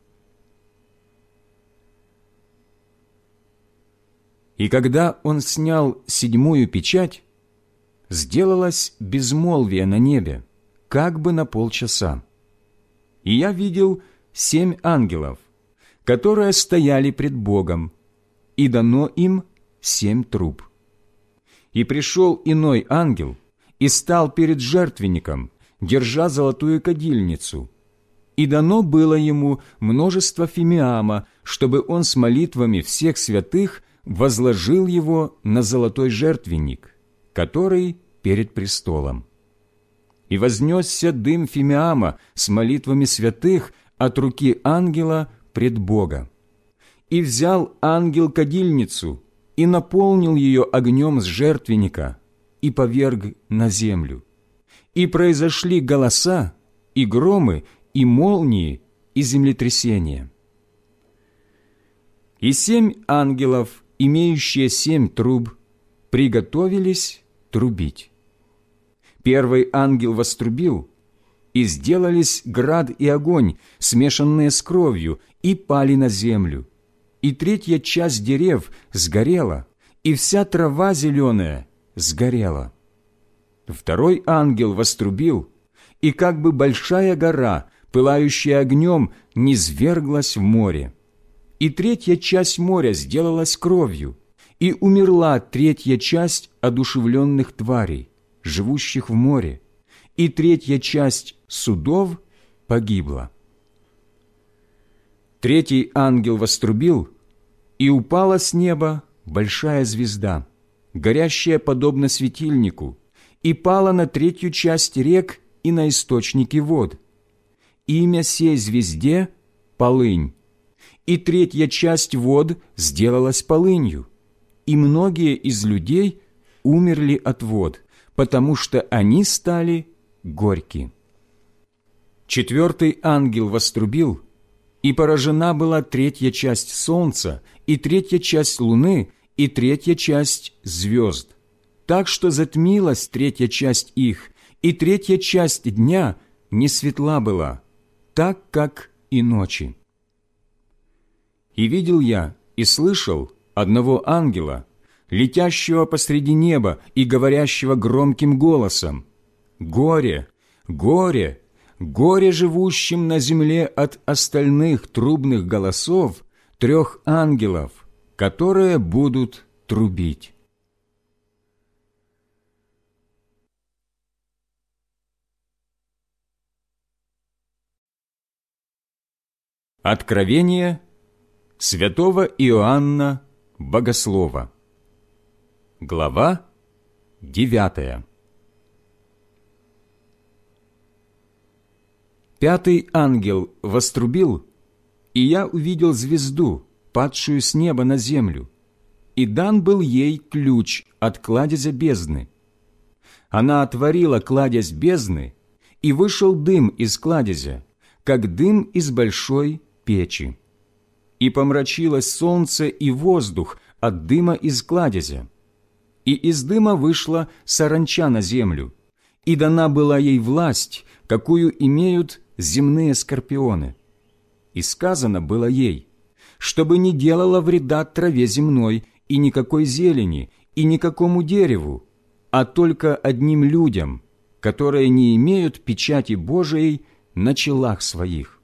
И когда он снял седьмую печать, сделалось безмолвие на небе, как бы на полчаса. И я видел семь ангелов, которые стояли пред Богом, и дано им семь труб. И пришел иной ангел и стал перед жертвенником, держа золотую кадильницу. И дано было ему множество фимиама, чтобы он с молитвами всех святых возложил его на золотой жертвенник, который перед престолом. И вознесся дым фимиама с молитвами святых от руки ангела пред Бога. И взял ангел кадильницу и наполнил ее огнем с жертвенника и поверг на землю. И произошли голоса, и громы, и молнии, и землетрясения. И семь ангелов, имеющие семь труб, приготовились трубить. Первый ангел вострубил, и сделались град и огонь, смешанные с кровью, и пали на землю. И третья часть дерев сгорела, и вся трава зеленая сгорела. Второй ангел вострубил, и как бы большая гора, пылающая огнем, низверглась в море. И третья часть моря сделалась кровью, и умерла третья часть одушевленных тварей, живущих в море, и третья часть судов погибла. Третий ангел вострубил, и упала с неба большая звезда, горящая подобно светильнику, и пала на третью часть рек и на источники вод. Имя сей звезде — полынь, и третья часть вод сделалась полынью, и многие из людей умерли от вод, потому что они стали горьки. Четвертый ангел вострубил, и поражена была третья часть солнца, и третья часть луны, и третья часть звезд, так что затмилась третья часть их, и третья часть дня не светла была, так, как и ночи. И видел я и слышал одного ангела, летящего посреди неба и говорящего громким голосом, «Горе, горе, горе живущим на земле от остальных трубных голосов трех ангелов, которые будут трубить». Откровение святого Иоанна Богослова Глава девятая Пятый ангел вострубил, и я увидел звезду, падшую с неба на землю, и дан был ей ключ от кладезя бездны. Она отворила кладезь бездны, и вышел дым из кладезя, как дым из большой печи. И помрачилось солнце и воздух от дыма из кладезя и из дыма вышла саранча на землю, и дана была ей власть, какую имеют земные скорпионы. И сказано было ей, чтобы не делала вреда траве земной и никакой зелени, и никакому дереву, а только одним людям, которые не имеют печати Божией на челах своих.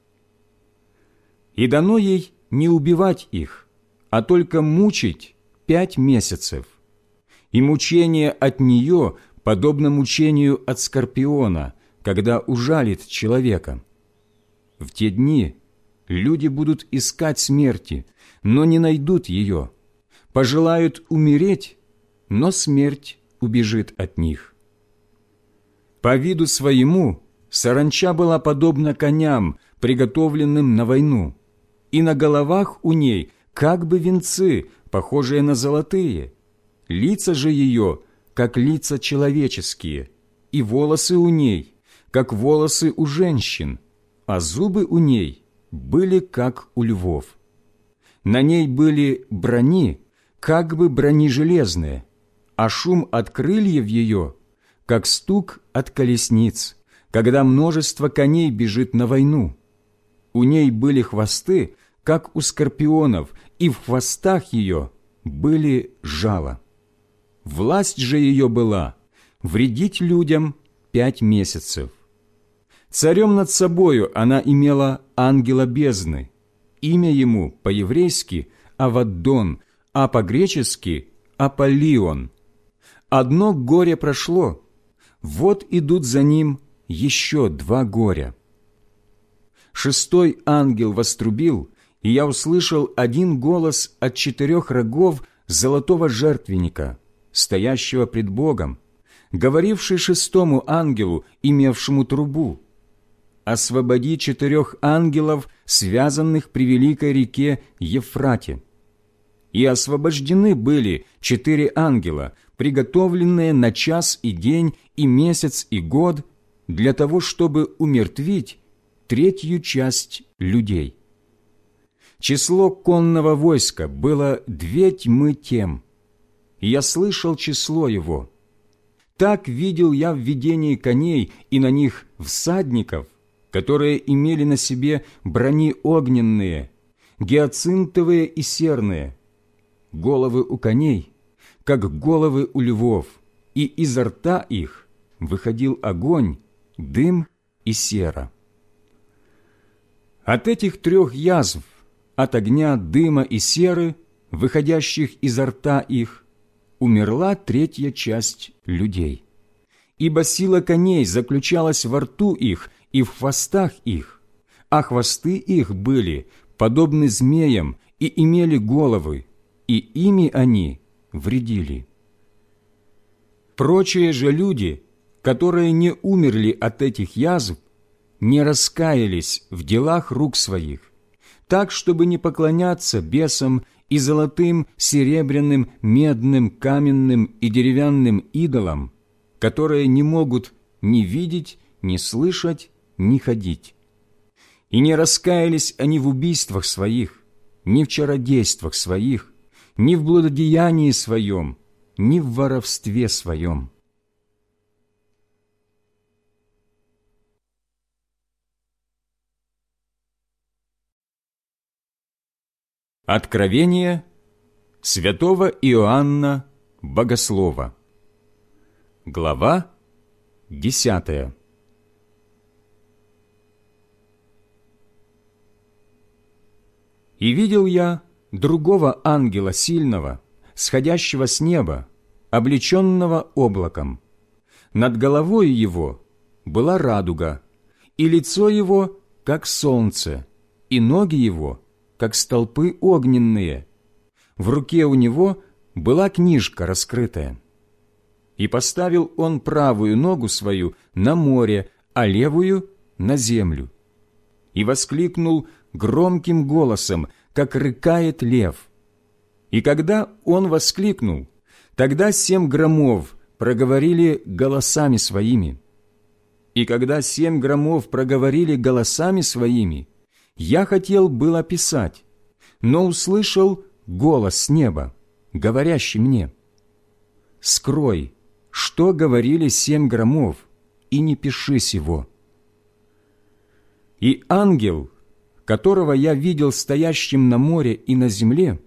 И дано ей не убивать их, а только мучить пять месяцев, и мучение от нее подобно мучению от скорпиона, когда ужалит человека. В те дни люди будут искать смерти, но не найдут ее, пожелают умереть, но смерть убежит от них. По виду своему саранча была подобна коням, приготовленным на войну, и на головах у ней как бы венцы, похожие на золотые – лица же ее, как лица человеческие, и волосы у ней, как волосы у женщин, а зубы у ней были, как у львов. На ней были брони, как бы брони железные, а шум от крыльев ее, как стук от колесниц, когда множество коней бежит на войну. У ней были хвосты, как у скорпионов, и в хвостах ее были жало. Власть же ее была вредить людям пять месяцев. Царем над собою она имела ангела бездны. Имя ему по-еврейски Аваддон, а по-гречески Аполлион. Одно горе прошло, вот идут за ним еще два горя. Шестой ангел вострубил, и я услышал один голос от четырех рогов золотого жертвенника, стоящего пред Богом, говоривший шестому ангелу, имевшему трубу, «Освободи четырех ангелов, связанных при великой реке Ефрате». И освобождены были четыре ангела, приготовленные на час и день, и месяц, и год, для того, чтобы умертвить третью часть людей. Число конного войска было две тьмы тем, я слышал число его. Так видел я в видении коней и на них всадников, которые имели на себе брони огненные, гиацинтовые и серные, головы у коней, как головы у львов, и изо рта их выходил огонь, дым и сера. От этих трех язв от огня, дыма и серы, выходящих изо рта их, умерла третья часть людей. Ибо сила коней заключалась во рту их и в хвостах их, а хвосты их были подобны змеям и имели головы, и ими они вредили. Прочие же люди, которые не умерли от этих язв, не раскаялись в делах рук своих, так, чтобы не поклоняться бесам и золотым, серебряным, медным, каменным и деревянным идолам, которые не могут ни видеть, ни слышать, ни ходить. И не раскаялись они в убийствах своих, ни в чародействах своих, ни в блудодеянии своем, ни в воровстве своем. Откровение святого Иоанна Богослова Глава десятая «И видел я другого ангела сильного, сходящего с неба, облеченного облаком. Над головой его была радуга, и лицо его, как солнце, и ноги его, как столпы огненные. В руке у него была книжка раскрытая. И поставил он правую ногу свою на море, а левую — на землю. И воскликнул громким голосом, как рыкает лев. И когда он воскликнул, тогда семь громов проговорили голосами своими. И когда семь громов проговорили голосами своими, я хотел было писать, но услышал голос с неба, говорящий мне, «Скрой, что говорили семь громов, и не пиши сего». И ангел, которого я видел стоящим на море и на земле,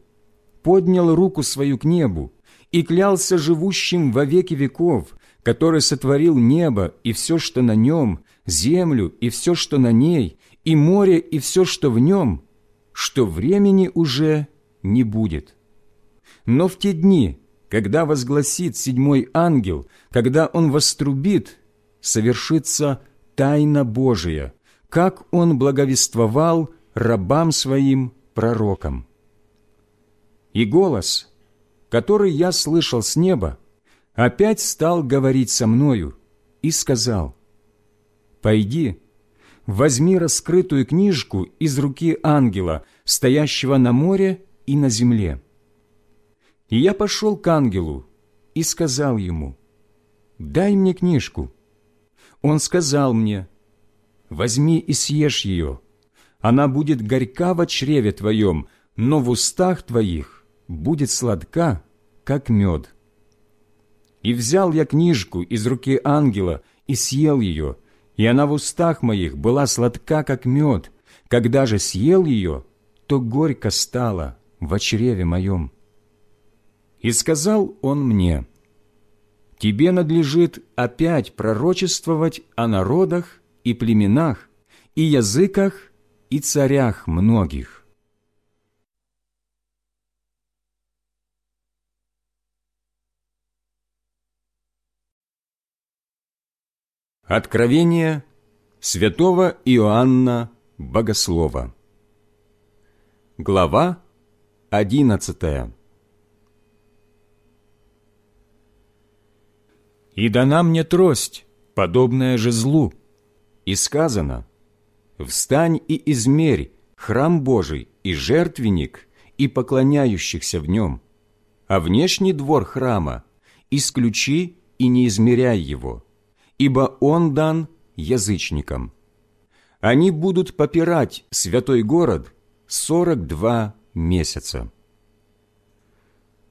поднял руку свою к небу и клялся живущим во веки веков, который сотворил небо и все, что на нем, землю и все, что на ней, и море и все, что в нем, что времени уже не будет. Но в те дни, когда возгласит седьмой ангел, когда он вострубит, совершится тайна Божия, как он благовествовал рабам своим пророкам. И голос, который я слышал с неба, опять стал говорить со мною и сказал, «Пойди, возьми раскрытую книжку из руки ангела, стоящего на море и на земле. И я пошел к ангелу и сказал ему, «Дай мне книжку». Он сказал мне, «Возьми и съешь ее. Она будет горька в чреве твоем, но в устах твоих будет сладка, как мед». И взял я книжку из руки ангела и съел ее, и она в устах моих была сладка, как мед. Когда же съел ее, то горько стало в чреве моем. И сказал он мне, «Тебе надлежит опять пророчествовать о народах и племенах, и языках, и царях многих». Откровение святого Иоанна Богослова. Глава одиннадцатая. «И дана мне трость, подобная же злу, и сказано, «Встань и измерь храм Божий и жертвенник, и поклоняющихся в нем, а внешний двор храма исключи и не измеряй его» ибо он дан язычникам. Они будут попирать святой город сорок два месяца.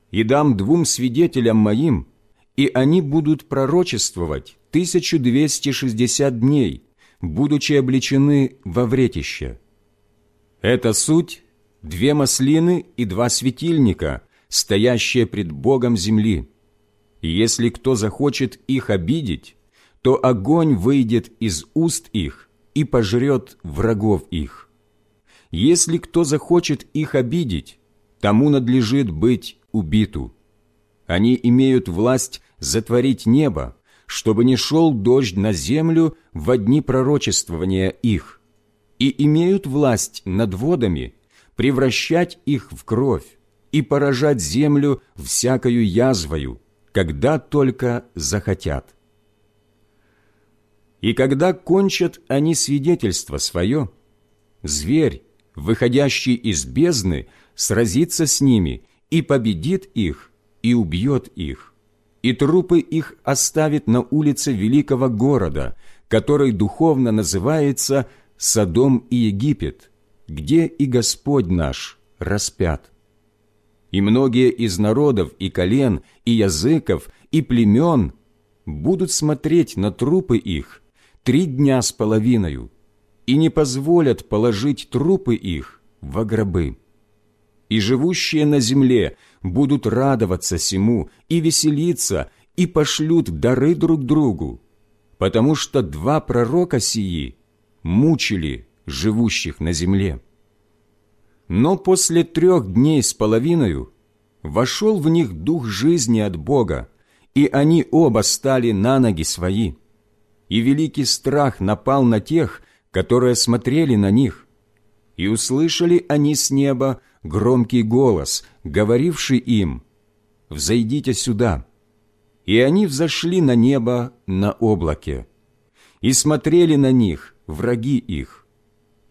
И дам двум свидетелям моим, и они будут пророчествовать 1260 дней, будучи обличены во вретище. Это суть две маслины и два светильника, стоящие пред Богом земли. И если кто захочет их обидеть, то огонь выйдет из уст их и пожрет врагов их. Если кто захочет их обидеть, тому надлежит быть убиту. Они имеют власть затворить небо, чтобы не шел дождь на землю в дни пророчествования их, и имеют власть над водами превращать их в кровь и поражать землю всякою язвою, когда только захотят. И когда кончат они свидетельство свое, зверь, выходящий из бездны, сразится с ними и победит их, и убьет их и трупы их оставит на улице великого города, который духовно называется Содом и Египет, где и Господь наш распят. И многие из народов и колен, и языков, и племен будут смотреть на трупы их три дня с половиною и не позволят положить трупы их во гробы. И живущие на земле – будут радоваться сему и веселиться, и пошлют дары друг другу, потому что два пророка сии мучили живущих на земле. Но после трех дней с половиною вошел в них дух жизни от Бога, и они оба стали на ноги свои. И великий страх напал на тех, которые смотрели на них, и услышали они с неба громкий голос, говоривший им, «Взойдите сюда». И они взошли на небо на облаке, и смотрели на них враги их.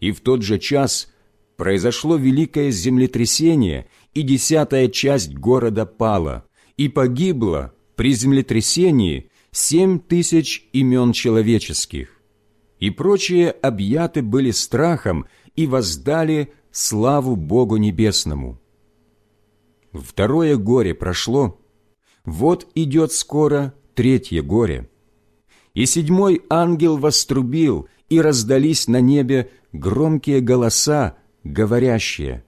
И в тот же час произошло великое землетрясение, и десятая часть города пала, и погибло при землетрясении семь тысяч имен человеческих. И прочие объяты были страхом и воздали славу Богу Небесному. Второе горе прошло, вот идет скоро третье горе. И седьмой ангел вострубил, и раздались на небе громкие голоса, говорящие,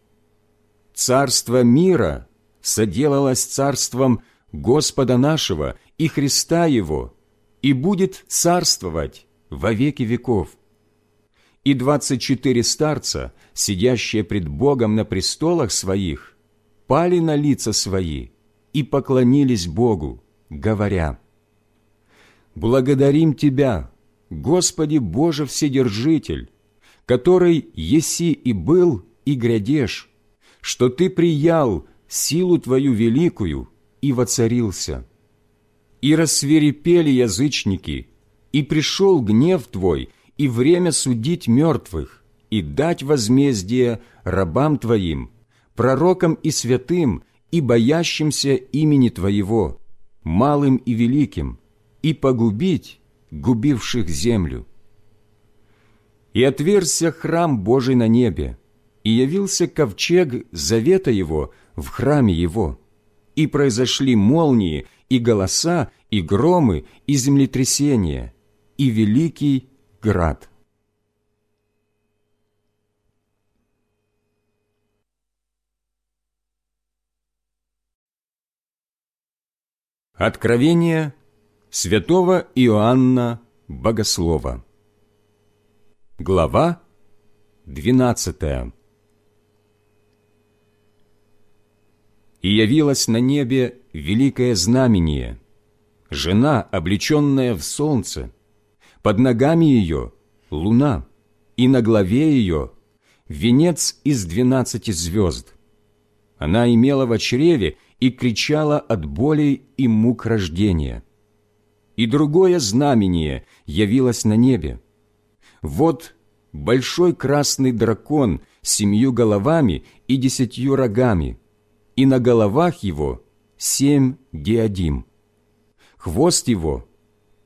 «Царство мира соделалось царством Господа нашего и Христа Его, и будет царствовать во веки веков» и двадцать четыре старца, сидящие пред Богом на престолах своих, пали на лица свои и поклонились Богу, говоря, «Благодарим Тебя, Господи Боже Вседержитель, который еси и был, и грядешь, что Ты приял силу Твою великую и воцарился. И рассверепели язычники, и пришел гнев Твой, и время судить мертвых, и дать возмездие рабам Твоим, пророкам и святым, и боящимся имени Твоего, малым и великим, и погубить губивших землю. И отверзся храм Божий на небе, и явился ковчег завета Его в храме Его, и произошли молнии, и голоса, и громы, и землетрясения, и великий град. Откровение святого Иоанна Богослова Глава 12 И явилось на небе великое знамение, жена, облеченная в солнце, под ногами ее луна, и на главе ее венец из двенадцати звезд. Она имела в чреве и кричала от боли и мук рождения. и другое знамение явилось на небе. Вот большой красный дракон с семью головами и десятью рогами, и на головах его семь диадим. Хвост его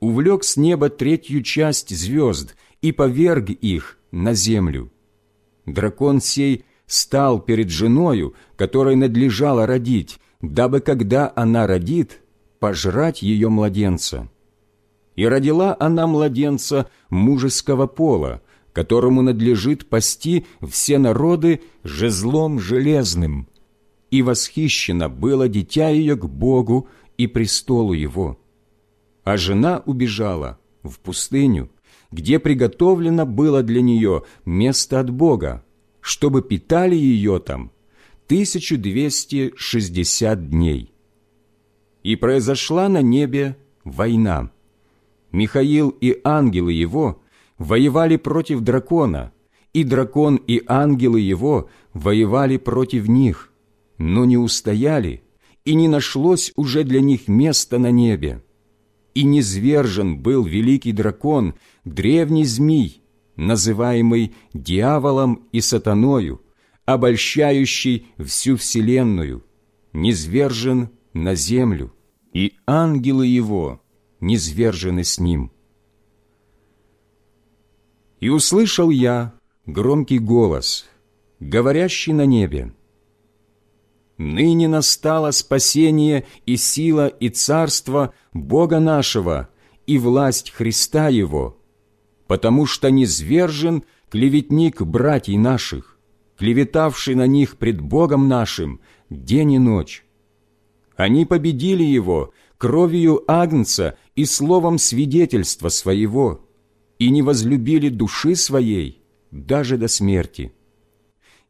увлек с неба третью часть звезд и поверг их на землю. Дракон сей стал перед женою, которой надлежало родить, дабы, когда она родит, пожрать ее младенца. И родила она младенца мужеского пола, которому надлежит пасти все народы жезлом железным. И восхищено было дитя ее к Богу и престолу его. А жена убежала в пустыню, где приготовлено было для нее место от Бога, чтобы питали ее там 1260 дней. И произошла на небе война. Михаил и ангелы его воевали против дракона, и дракон и ангелы его воевали против них, но не устояли, и не нашлось уже для них места на небе. И низвержен был великий дракон, древний змий, называемый дьяволом и сатаною, обольщающий всю вселенную, низвержен на землю, и ангелы его низвержены с ним. И услышал я громкий голос, говорящий на небе, «Ныне настало спасение и сила и царство Бога нашего и власть Христа Его, потому что низвержен клеветник братьей наших, клеветавший на них пред Богом нашим день и ночь. Они победили его кровью Агнца и словом свидетельства своего, и не возлюбили души своей даже до смерти.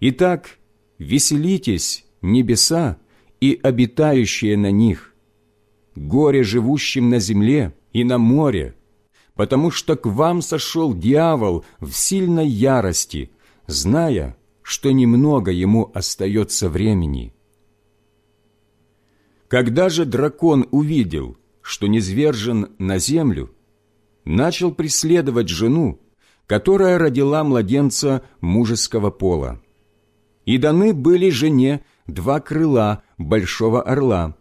Итак, веселитесь, небеса и обитающие на них, горе живущим на земле и на море, потому что к вам сошел дьявол в сильной ярости, зная, что немного ему остается времени. Когда же дракон увидел, что низвержен на землю, начал преследовать жену, которая родила младенца мужеского пола. И даны были жене два крыла большого орла,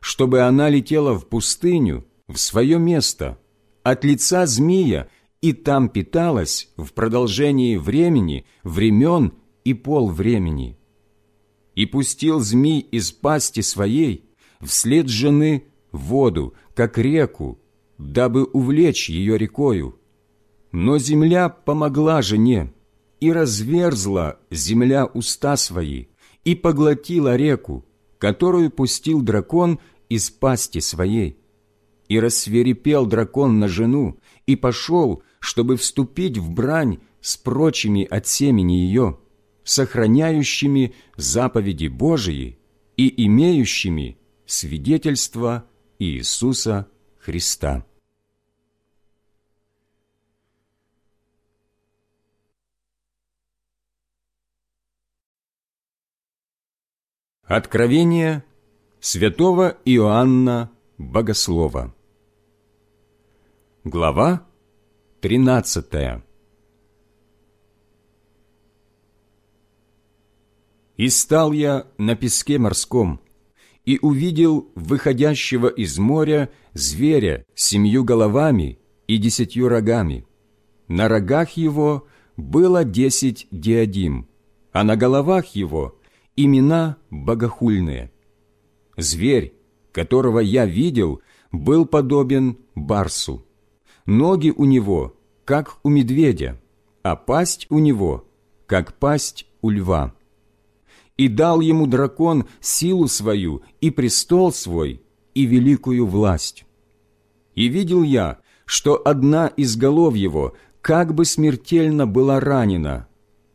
чтобы она летела в пустыню, в свое место, от лица змея, и там питалась в продолжении времени, времен и пол времени. И пустил змей из пасти своей вслед жены воду, как реку, дабы увлечь ее рекою. Но земля помогла жене, и разверзла земля уста свои, и поглотила реку, которую пустил дракон из пасти своей. И рассверепел дракон на жену, и пошел, чтобы вступить в брань с прочими от семени ее, сохраняющими заповеди Божии и имеющими свидетельство Иисуса Христа. Откровение святого Иоанна Богослова Глава 13 «И стал я на песке морском, и увидел выходящего из моря зверя с семью головами и десятью рогами. На рогах его было десять диадим, а на головах его имена богохульные. Зверь, которого я видел, был подобен барсу, Ноги у него, как у медведя, а пасть у него, как пасть у льва. И дал ему дракон силу свою и престол свой и великую власть. И видел я, что одна из голов его как бы смертельно была ранена,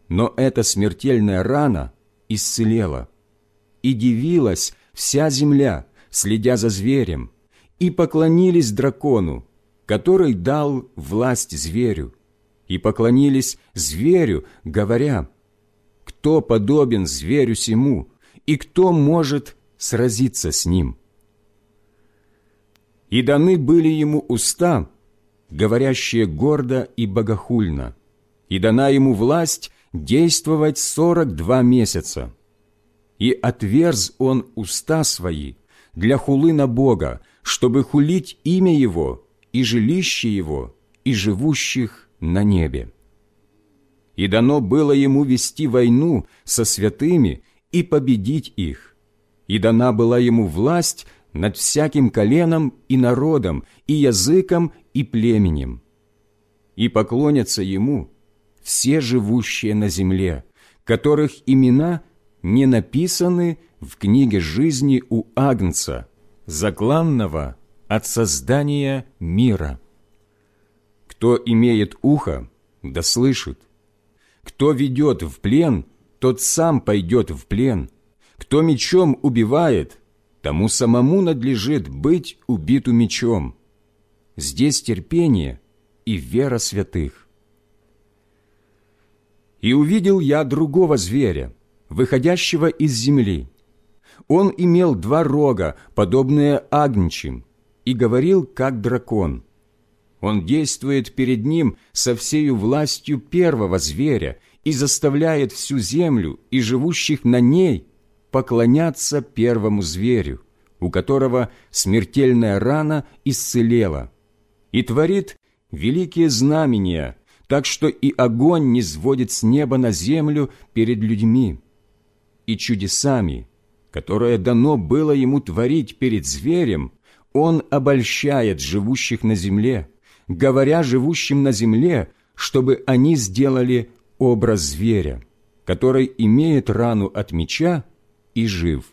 но эта смертельная рана исцелела. И дивилась вся земля, следя за зверем, и поклонились дракону, который дал власть зверю, и поклонились зверю, говоря, «Кто подобен зверю сему, и кто может сразиться с ним?» И даны были ему уста, говорящие гордо и богохульно, и дана ему власть действовать сорок два месяца. И отверз он уста свои для хулы на Бога, чтобы хулить имя Его и жилище Его и живущих на небе. И дано было ему вести войну со святыми и победить их, и дана была ему власть над всяким коленом и народом, и языком, и племенем. И поклонятся ему все живущие на земле, которых имена не написаны в книге жизни у Агнца, закланного от создания мира. Кто имеет ухо, да слышит. Кто ведет в плен, тот сам пойдет в плен. Кто мечом убивает, тому самому надлежит быть убиту мечом. Здесь терпение и вера святых. И увидел я другого зверя, выходящего из земли. Он имел два рога, подобные агнчим, и говорил, как дракон. Он действует перед ним со всею властью первого зверя и заставляет всю землю и живущих на ней поклоняться первому зверю, у которого смертельная рана исцелела, и творит великие знамения, так что и огонь не сводит с неба на землю перед людьми, и чудесами, которое дано было ему творить перед зверем, он обольщает живущих на земле, говоря живущим на земле, чтобы они сделали образ зверя, который имеет рану от меча и жив.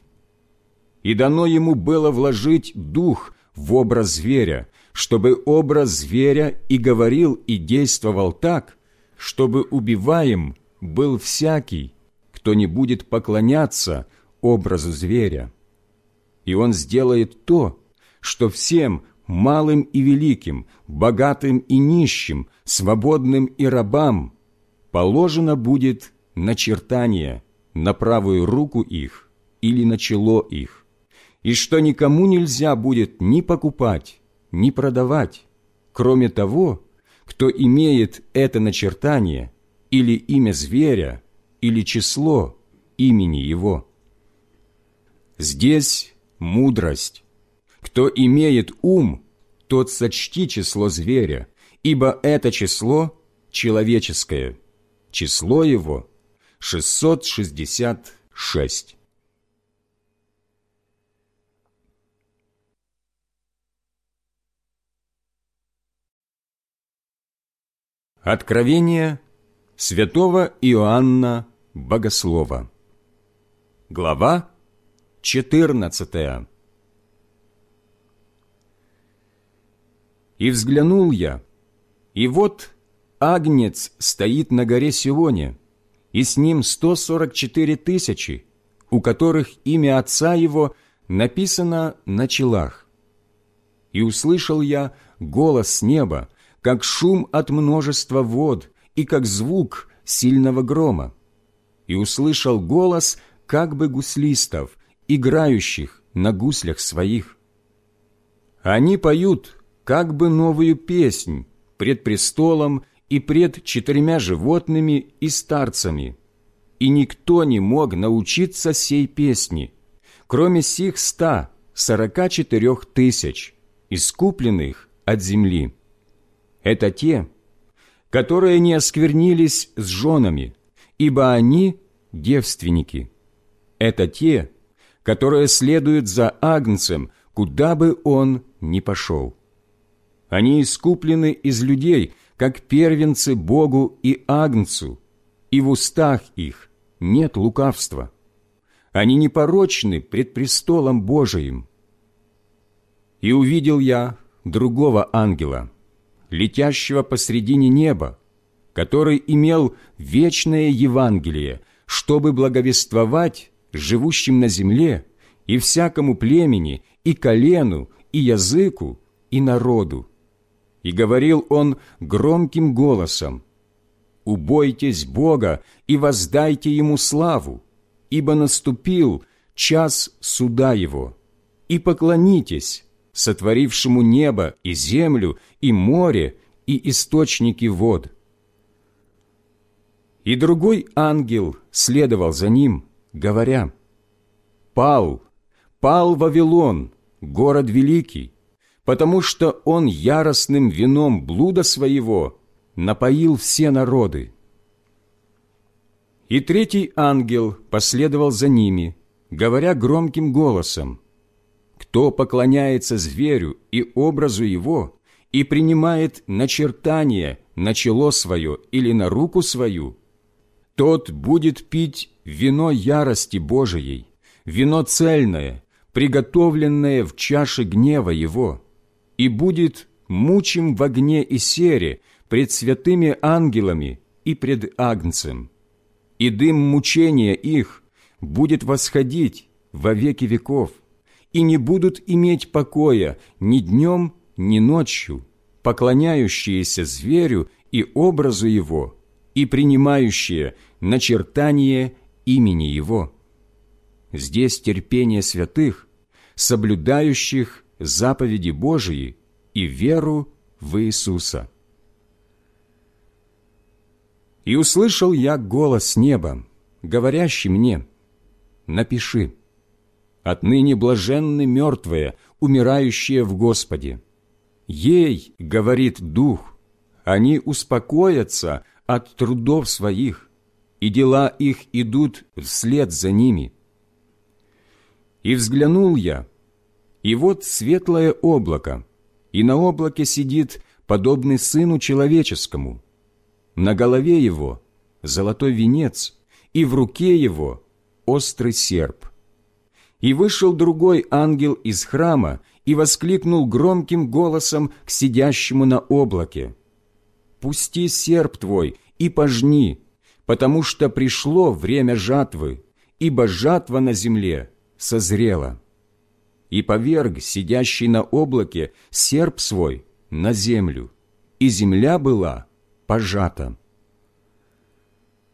И дано ему было вложить дух в образ зверя, чтобы образ зверя и говорил, и действовал так, чтобы убиваем был всякий, кто не будет поклоняться образу зверя. И он сделает то, что всем, малым и великим, богатым и нищим, свободным и рабам, положено будет начертание на правую руку их или на чело их, и что никому нельзя будет ни покупать, ни продавать, кроме того, кто имеет это начертание или имя зверя, или число имени его. Здесь мудрость. Кто имеет ум, тот сочти число зверя, ибо это число человеческое. Число его – 666. Откровение святого Иоанна Богослова Глава 14 И взглянул я, и вот Агнец стоит на горе Сионе, и с ним сто сорок четыре тысячи, у которых имя Отца Его написано на челах. И услышал я голос с неба, как шум от множества вод и как звук сильного грома. И услышал голос как бы гуслистов, играющих на гуслях своих. Они поют как бы новую песнь пред престолом и пред четырьмя животными и старцами. И никто не мог научиться сей песни, кроме сих ста сорока четырех тысяч, искупленных от земли. Это те, которые не осквернились с женами, ибо они девственники. Это те, которые следуют за Агнцем, куда бы он ни пошел. Они искуплены из людей, как первенцы Богу и Агнцу, и в устах их нет лукавства. Они непорочны пред престолом Божиим. И увидел я другого ангела, летящего посредине неба, который имел вечное Евангелие, чтобы благовествовать живущим на земле и всякому племени, и колену, и языку, и народу. И говорил он громким голосом, «Убойтесь Бога и воздайте Ему славу, ибо наступил час суда Его, и поклонитесь сотворившему небо и землю, и море, и источники вод. И другой ангел следовал за ним, говоря, «Пал, пал Вавилон, город великий, потому что он яростным вином блуда своего напоил все народы». И третий ангел последовал за ними, говоря громким голосом, «Кто поклоняется зверю и образу его и принимает начертание на чело свое или на руку свою, тот будет пить вино ярости Божией, вино цельное, приготовленное в чаше гнева его, и будет мучим в огне и сере пред святыми ангелами и пред Агнцем. И дым мучения их будет восходить во веки веков, и не будут иметь покоя ни днем, ни ночью, поклоняющиеся зверю и образу его, и принимающие начертание имени его. Здесь терпение святых, соблюдающих заповеди Божии и веру в Иисуса. И услышал я голос неба, говорящий мне, «Напиши, отныне блаженны мертвые, умирающие в Господе. Ей, — говорит Дух, — они успокоятся от трудов своих, и дела их идут вслед за ними. И взглянул я, и вот светлое облако, и на облаке сидит подобный Сыну Человеческому. На голове его золотой венец, и в руке его острый серп. И вышел другой ангел из храма и воскликнул громким голосом к сидящему на облаке. «Пусти серп твой и пожни, потому что пришло время жатвы, ибо жатва на земле созрела. И поверг сидящий на облаке серп свой на землю, и земля была пожата.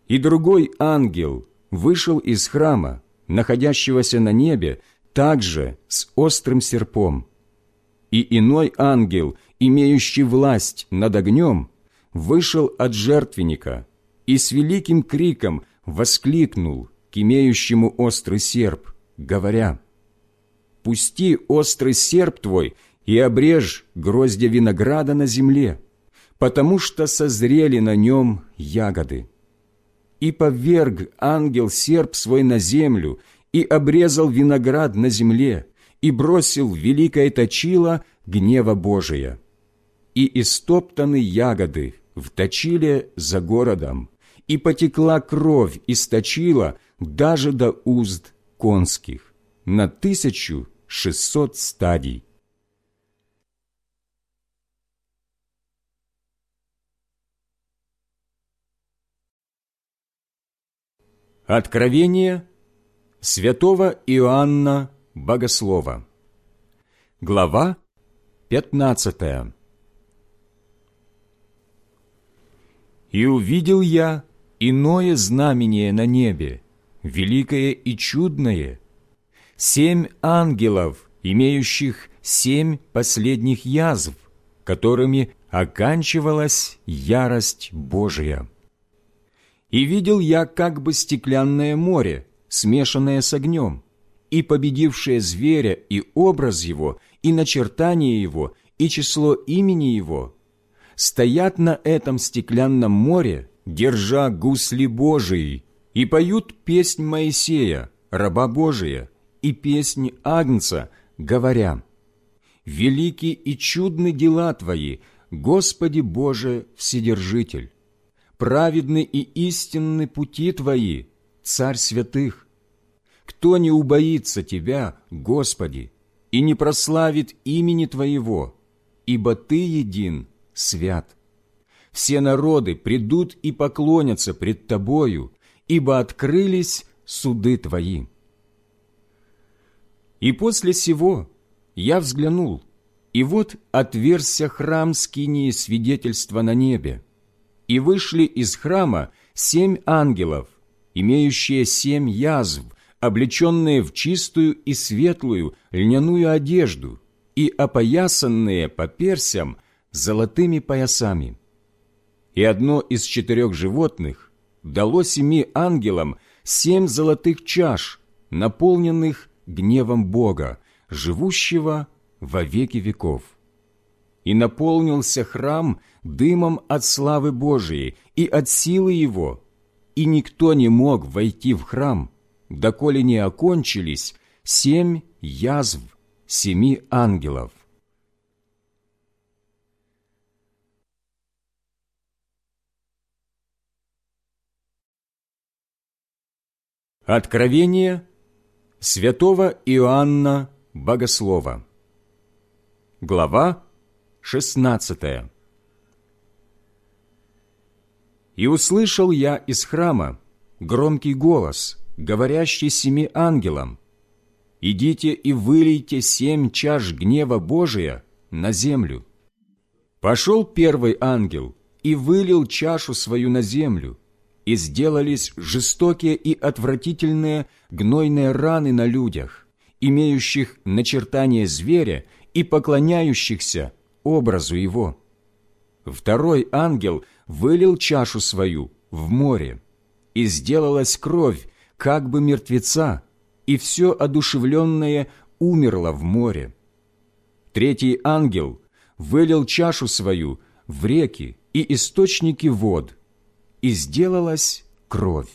И другой ангел вышел из храма, находящегося на небе, также с острым серпом. И иной ангел, имеющий власть над огнем, вышел от жертвенника и с великим криком воскликнул к имеющему острый серп, говоря, «Пусти острый серп твой и обрежь гроздья винограда на земле, потому что созрели на нем ягоды». И поверг ангел серп свой на землю, и обрезал виноград на земле, и бросил великое точило гнева Божия. И истоптаны ягоды в точиле за городом, и потекла кровь из точила даже до уст конских на тысячу шестьсот стадий. Откровение святого Иоанна Богослова. Глава пятнадцатая. «И увидел я иное знамение на небе, великое и чудное, семь ангелов, имеющих семь последних язв, которыми оканчивалась ярость Божия. И видел я как бы стеклянное море, смешанное с огнем, и победившее зверя и образ его, и начертание его, и число имени его, стоят на этом стеклянном море, держа гусли Божии, и поют песнь Моисея, раба Божия, и песнь Агнца, говоря, «Велики и чудны дела Твои, Господи Боже Вседержитель! Праведны и истинны пути Твои, Царь святых! Кто не убоится Тебя, Господи, и не прославит имени Твоего, ибо Ты един, свят. Все народы придут и поклонятся пред Тобою, ибо открылись суды Твои. И после сего я взглянул, и вот отверзся храм скинии свидетельства на небе, и вышли из храма семь ангелов, имеющие семь язв, облеченные в чистую и светлую льняную одежду, и опоясанные по персям золотыми поясами. И одно из четырех животных дало семи ангелам семь золотых чаш, наполненных гневом Бога, живущего во веки веков. И наполнился храм дымом от славы Божией и от силы Его, и никто не мог войти в храм, доколе не окончились семь язв семи ангелов. Откровение святого Иоанна Богослова Глава 16 «И услышал я из храма громкий голос, говорящий семи ангелам, «Идите и вылейте семь чаш гнева Божия на землю». Пошел первый ангел и вылил чашу свою на землю, и сделались жестокие и отвратительные гнойные раны на людях, имеющих начертание зверя и поклоняющихся образу его. Второй ангел вылил чашу свою в море, и сделалась кровь, как бы мертвеца, и все одушевленное умерло в море. Третий ангел вылил чашу свою в реки и источники вод, и сделалась кровь.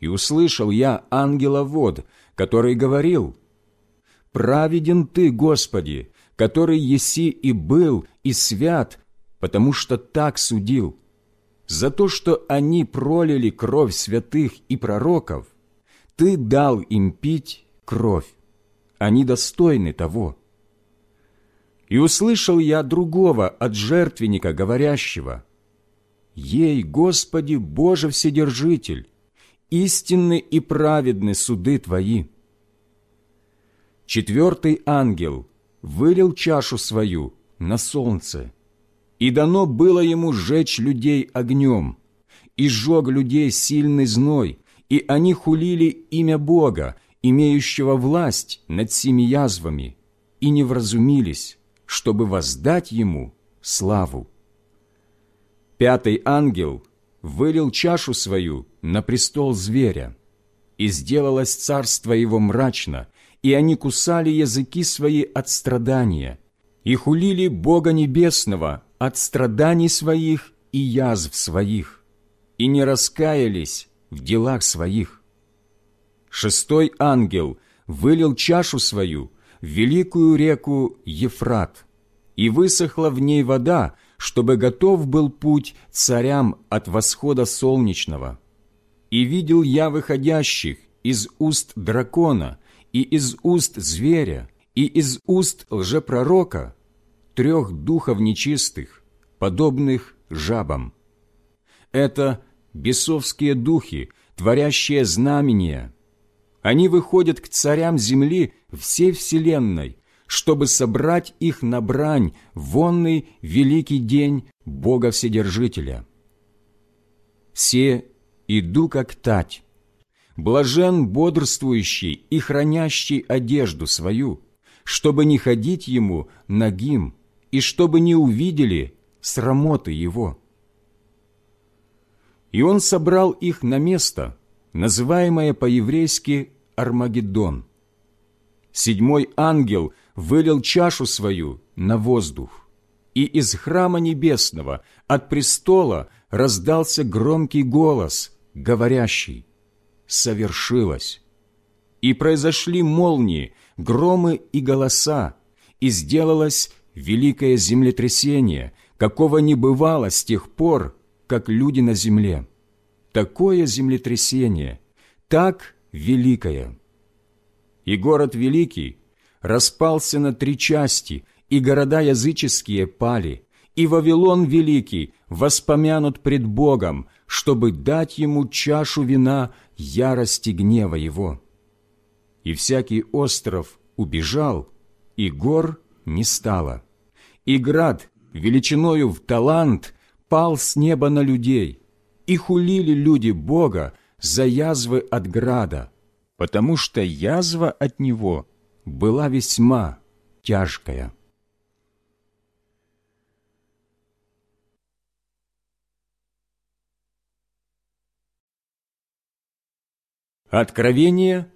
И услышал я ангела вод, который говорил, «Праведен Ты, Господи, который еси и был, и свят, потому что так судил. За то, что они пролили кровь святых и пророков, Ты дал им пить кровь. Они достойны того». И услышал я другого от жертвенника, говорящего, «Ей, Господи, Боже Вседержитель, истинны и праведны суды Твои». Четвертый ангел вылил чашу свою на солнце, и дано было ему сжечь людей огнем, и сжег людей сильный зной, и они хулили имя Бога, имеющего власть над семи язвами, и не вразумились, чтобы воздать ему славу. Пятый ангел вылил чашу свою на престол зверя, и сделалось царство его мрачно, и они кусали языки свои от страдания, и хулили Бога Небесного от страданий своих и язв своих, и не раскаялись в делах своих. Шестой ангел вылил чашу свою в великую реку Ефрат, и высохла в ней вода, чтобы готов был путь царям от восхода солнечного. И видел я выходящих из уст дракона, и из уст зверя, и из уст лжепророка трех духов нечистых, подобных жабам. Это бесовские духи, творящие знамения. Они выходят к царям земли всей вселенной, чтобы собрать их на брань вонный великий день Бога Вседержителя. Все иду как тать, блажен бодрствующий и хранящий одежду свою, чтобы не ходить ему нагим и чтобы не увидели срамоты его. И он собрал их на место, называемое по-еврейски Армагеддон. Седьмой ангел – вылил чашу свою на воздух, и из храма небесного, от престола, раздался громкий голос, говорящий «Совершилось!» И произошли молнии, громы и голоса, и сделалось великое землетрясение, какого не бывало с тех пор, как люди на земле. Такое землетрясение, так великое. И город великий распался на три части, и города языческие пали, и Вавилон Великий воспомянут пред Богом, чтобы дать ему чашу вина ярости гнева его. И всякий остров убежал, и гор не стало. И град величиною в талант пал с неба на людей, и хулили люди Бога за язвы от града, потому что язва от него была весьма тяжкая. Откровение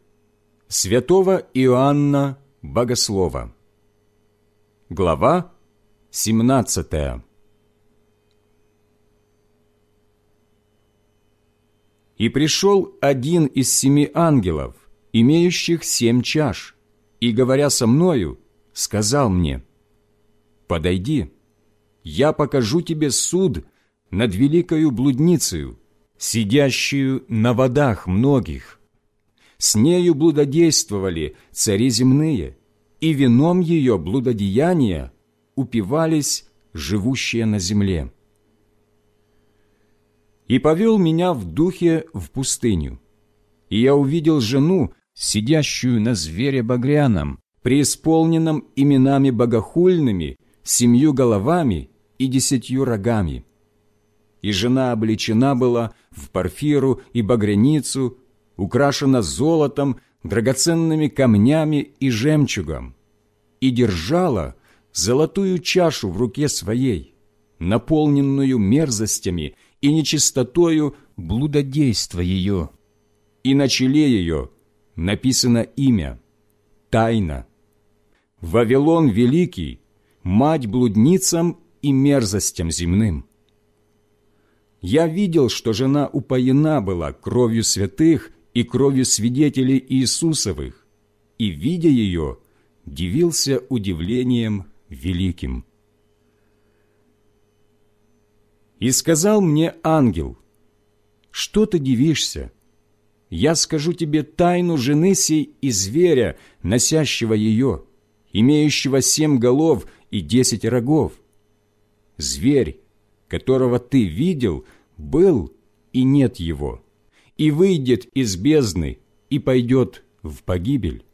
святого Иоанна Богослова Глава 17 И пришел один из семи ангелов, имеющих семь чаш, и, говоря со мною, сказал мне, «Подойди, я покажу тебе суд над великою блудницею, сидящую на водах многих. С нею блудодействовали цари земные, и вином ее блудодеяния упивались живущие на земле» и повел меня в духе в пустыню. И я увидел жену, сидящую на звере багряном, преисполненном именами богохульными, семью головами и десятью рогами. И жена облечена была в парфиру и багряницу, украшена золотом, драгоценными камнями и жемчугом, и держала золотую чашу в руке своей, наполненную мерзостями и нечистотою блудодейства ее. И на челе ее написано имя «Тайна». Вавилон Великий, мать блудницам и мерзостям земным. Я видел, что жена упоена была кровью святых и кровью свидетелей Иисусовых, и, видя ее, дивился удивлением великим. И сказал мне ангел, «Что ты дивишься? Я скажу тебе тайну жены сей и зверя, носящего ее, имеющего семь голов и десять рогов. Зверь, которого ты видел, был и нет его, и выйдет из бездны и пойдет в погибель.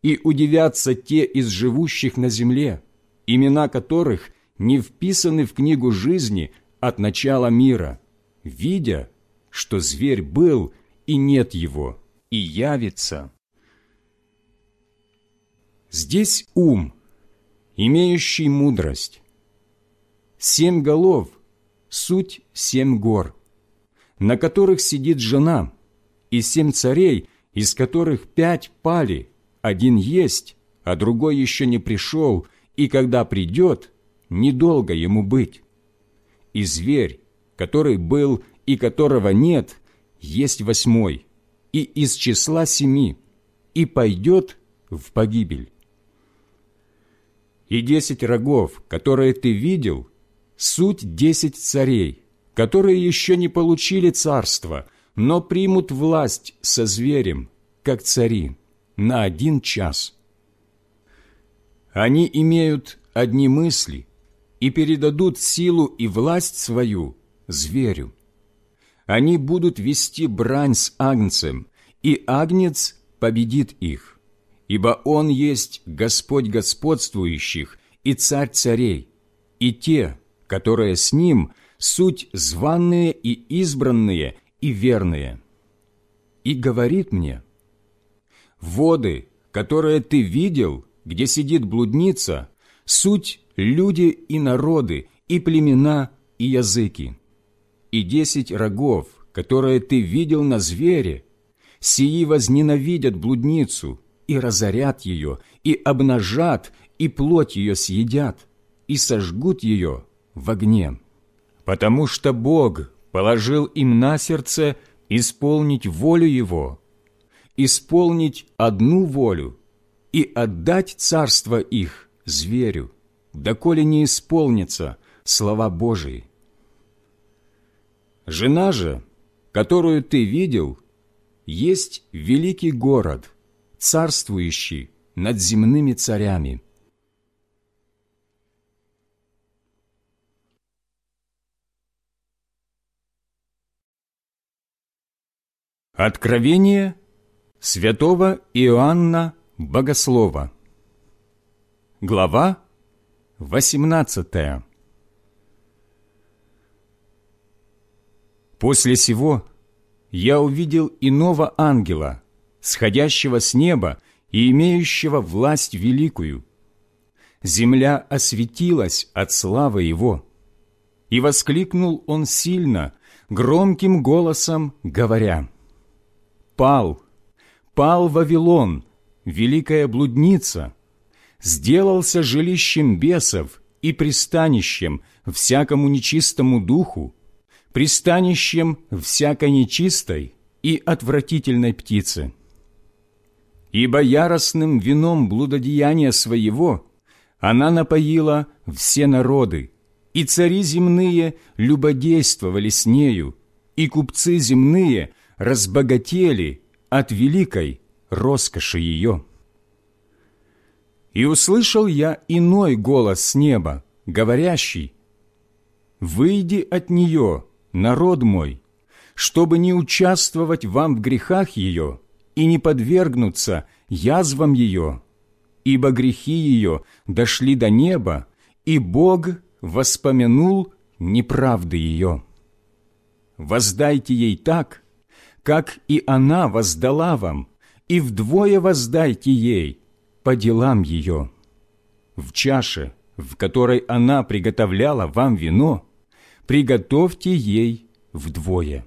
И удивятся те из живущих на земле, имена которых не вписаны в книгу жизни от начала мира, видя, что зверь был и нет его, и явится. Здесь ум, имеющий мудрость. Семь голов – суть семь гор, на которых сидит жена, и семь царей, из которых пять пали, один есть, а другой еще не пришел, и когда придет, недолго ему быть и зверь, который был и которого нет, есть восьмой, и из числа семи, и пойдет в погибель. И десять рогов, которые ты видел, суть десять царей, которые еще не получили царство, но примут власть со зверем, как цари, на один час. Они имеют одни мысли, и передадут силу и власть свою зверю. Они будут вести брань с агнцем, и агнец победит их, ибо он есть Господь господствующих и Царь царей, и те, которые с ним, суть званные и избранные и верные. И говорит мне, «Воды, которые ты видел, где сидит блудница, суть люди и народы, и племена, и языки. И десять рогов, которые ты видел на звере, сии возненавидят блудницу, и разорят ее, и обнажат, и плоть ее съедят, и сожгут ее в огне. Потому что Бог положил им на сердце исполнить волю Его, исполнить одну волю и отдать царство их зверю, доколе не исполнится слова Божии. Жена же, которую ты видел, есть великий город, царствующий над земными царями. Откровение святого Иоанна Богослова Глава 18. После сего я увидел иного ангела, сходящего с неба и имеющего власть великую. земля осветилась от славы Его. И воскликнул он сильно, громким голосом говоря, «Пал, пал Вавилон, великая блудница, сделался жилищем бесов и пристанищем всякому нечистому духу, пристанищем всякой нечистой и отвратительной птицы. Ибо яростным вином блудодеяния своего она напоила все народы, и цари земные любодействовали с нею, и купцы земные разбогатели от великой роскоши ее. И услышал я иной голос с неба, говорящий, «Выйди от нее, народ мой, чтобы не участвовать вам в грехах ее и не подвергнуться язвам ее, ибо грехи ее дошли до неба, и Бог воспомянул неправды ее. Воздайте ей так, как и она воздала вам, и вдвое воздайте ей по делам ее. В чаше, в которой она приготовляла вам вино, приготовьте ей вдвое.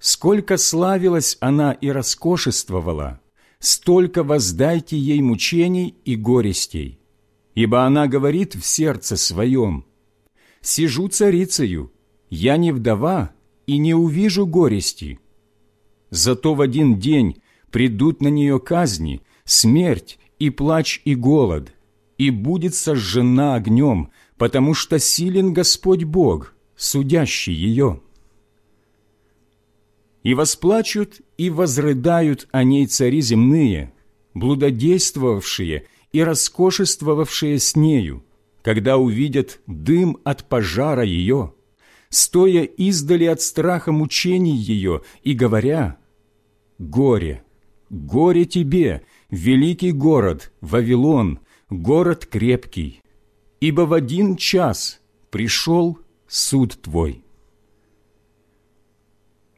Сколько славилась она и роскошествовала, столько воздайте ей мучений и горестей, ибо она говорит в сердце своем, «Сижу царицею, я не вдова и не увижу горести». Зато в один день придут на нее казни, смерть и плач и голод, и будет сожжена огнем, потому что силен Господь Бог, судящий ее. И восплачут и возрыдают о ней цари земные, блудодействовавшие и роскошествовавшие с нею, когда увидят дым от пожара ее, стоя издали от страха мучений ее и говоря «Горе, горе тебе, великий город, Вавилон, город крепкий, ибо в один час пришел суд твой».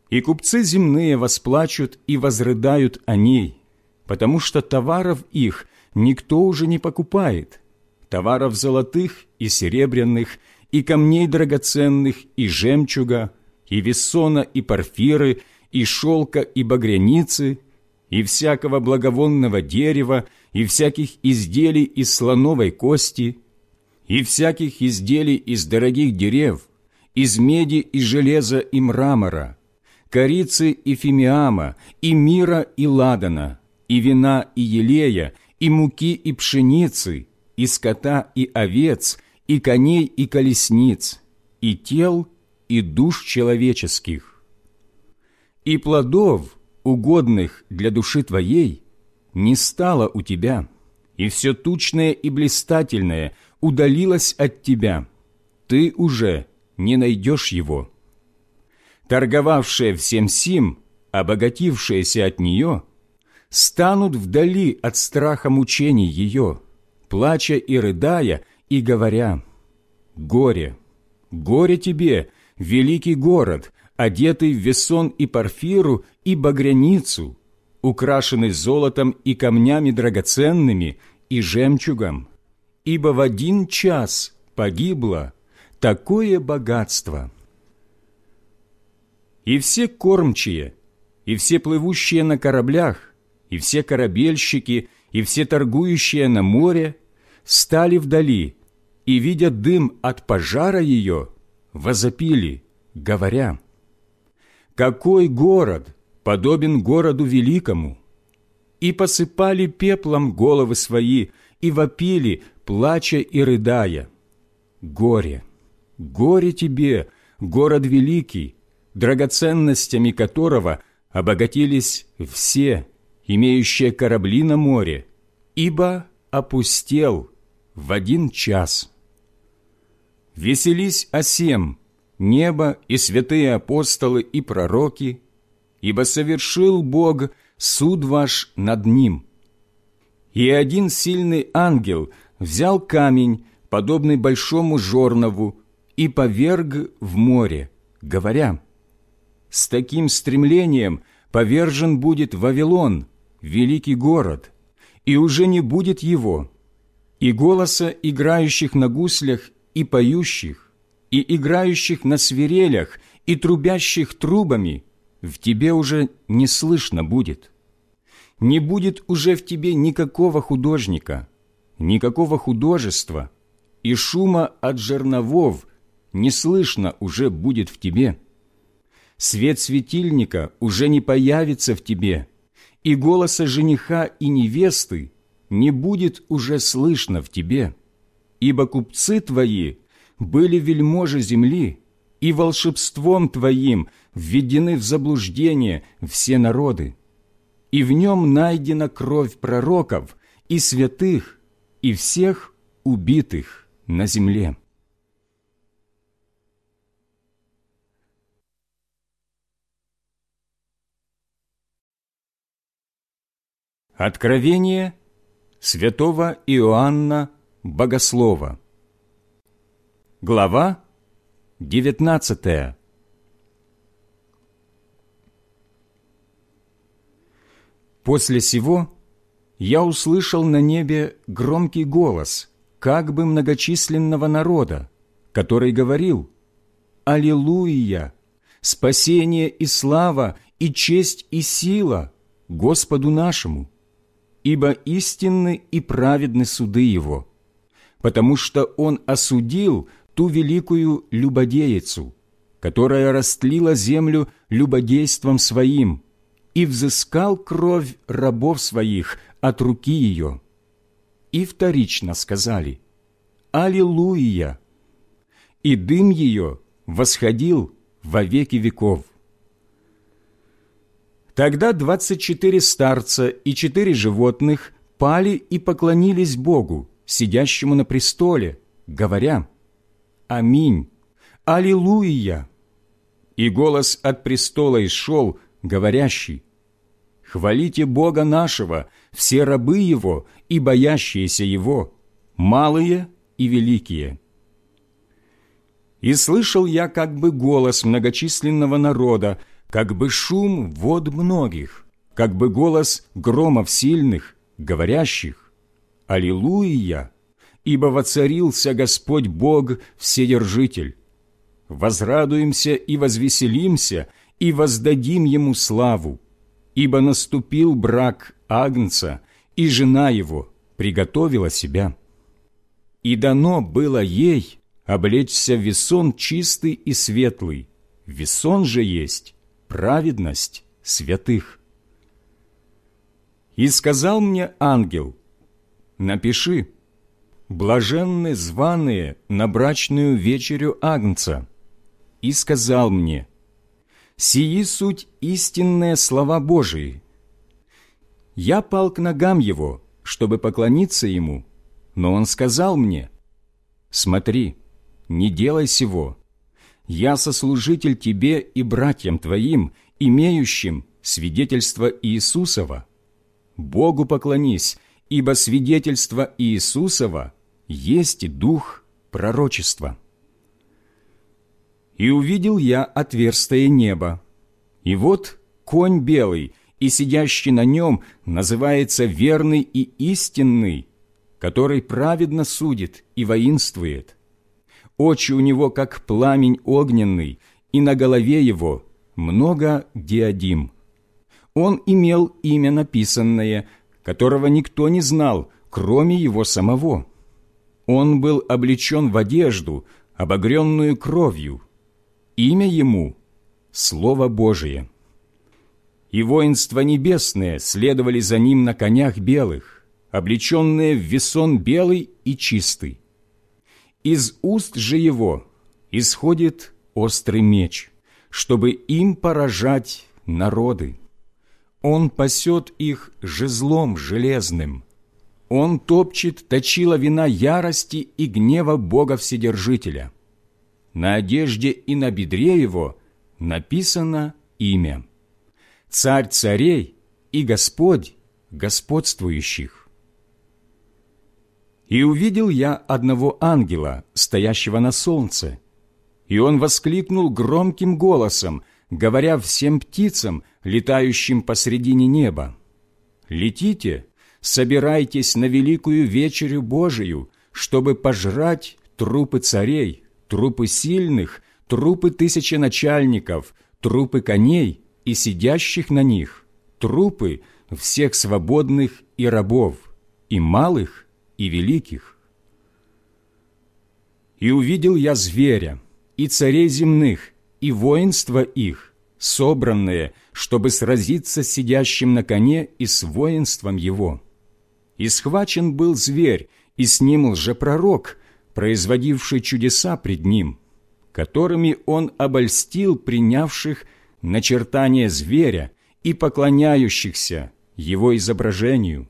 И купцы земные восплачут и возрыдают о ней, потому что товаров их никто уже не покупает, товаров золотых и серебряных, и камней драгоценных, и жемчуга, и весона, и порфиры, и шелка, и багряницы, и всякого благовонного дерева, и всяких изделий из слоновой кости, и всяких изделий из дорогих дерев, из меди и железа и мрамора, корицы и фимиама, и мира и ладана, и вина и елея, и муки и пшеницы, и скота и овец, и коней и колесниц, и тел и душ человеческих. И плодов, угодных для души твоей, не стало у тебя, и все тучное и блистательное удалилось от тебя, ты уже не найдешь его» торговавшие всем сим, обогатившиеся от нее, станут вдали от страха мучений ее, плача и рыдая, и говоря, «Горе, горе тебе, великий город, одетый в весон и парфиру и багряницу, украшенный золотом и камнями драгоценными и жемчугом, ибо в один час погибло такое богатство» и все кормчие, и все плывущие на кораблях, и все корабельщики, и все торгующие на море стали вдали и, видя дым от пожара ее, возопили, говоря, «Какой город подобен городу великому?» И посыпали пеплом головы свои, и вопили, плача и рыдая, «Горе, горе тебе, город великий, драгоценностями которого обогатились все, имеющие корабли на море, ибо опустел в один час. Веселись осем, небо и святые апостолы и пророки, ибо совершил Бог суд ваш над ним. И один сильный ангел взял камень, подобный большому жорнову, и поверг в море, говоря, с таким стремлением повержен будет Вавилон, великий город, и уже не будет его. И голоса играющих на гуслях и поющих, и играющих на свирелях, и трубящих трубами в тебе уже не слышно будет. Не будет уже в тебе никакого художника, никакого художества, и шума от жерновов не слышно уже будет в тебе. Свет светильника уже не появится в тебе, и голоса жениха и невесты не будет уже слышно в тебе, ибо купцы твои были вельможи земли, и волшебством твоим введены в заблуждение все народы, и в нем найдена кровь пророков и святых, и всех убитых на земле. Откровение святого Иоанна Богослова Глава 19 После сего я услышал на небе громкий голос, как бы многочисленного народа, который говорил «Аллилуйя! Спасение и слава, и честь и сила Господу нашему!» Ибо истинны и праведны суды Его, потому что Он осудил ту великую любодеицу, которая растлила землю любодейством своим и взыскал кровь рабов своих от руки ее. И вторично сказали «Аллилуйя!» И дым ее восходил во веки веков. Тогда двадцать четыре старца и четыре животных пали и поклонились Богу, сидящему на престоле, говоря «Аминь! Аллилуйя!» И голос от престола исшел, говорящий «Хвалите Бога нашего, все рабы Его и боящиеся Его, малые и великие». И слышал я как бы голос многочисленного народа, как бы шум вод многих, как бы голос громов сильных, говорящих «Аллилуйя!» ибо воцарился Господь Бог Вседержитель. Возрадуемся и возвеселимся, и воздадим Ему славу, ибо наступил брак Агнца, и жена его приготовила себя. И дано было ей облечься весон чистый и светлый, весон же есть праведность святых. И сказал мне ангел, напиши, блаженны званые на брачную вечерю Агнца. И сказал мне, сии суть истинные слова Божии. Я пал к ногам его, чтобы поклониться ему, но он сказал мне, смотри, не делай сего, я сослужитель тебе и братьям твоим, имеющим свидетельство Иисусова. Богу поклонись, ибо свидетельство Иисусова есть дух пророчества. И увидел я отверстие неба, и вот конь белый, и сидящий на нем называется верный и истинный, который праведно судит и воинствует очи у него, как пламень огненный, и на голове его много диадим. Он имел имя написанное, которого никто не знал, кроме его самого. Он был облечен в одежду, обогренную кровью. Имя ему — Слово Божие. И воинства небесные следовали за ним на конях белых, облеченные в весон белый и чистый. Из уст же его исходит острый меч, чтобы им поражать народы. Он пасет их жезлом железным. Он топчет точила вина ярости и гнева Бога Вседержителя. На одежде и на бедре его написано имя. Царь царей и Господь господствующих. И увидел я одного ангела, стоящего на солнце, и он воскликнул громким голосом, говоря всем птицам, летающим посредине неба, «Летите, собирайтесь на великую вечерю Божию, чтобы пожрать трупы царей, трупы сильных, трупы тысяченачальников, трупы коней и сидящих на них, трупы всех свободных и рабов, и малых, и великих. И увидел я зверя, и царей земных, и воинство их, собранные, чтобы сразиться с сидящим на коне и с воинством его. И схвачен был зверь, и с ним лжепророк, производивший чудеса пред ним, которыми он обольстил принявших начертание зверя и поклоняющихся его изображению.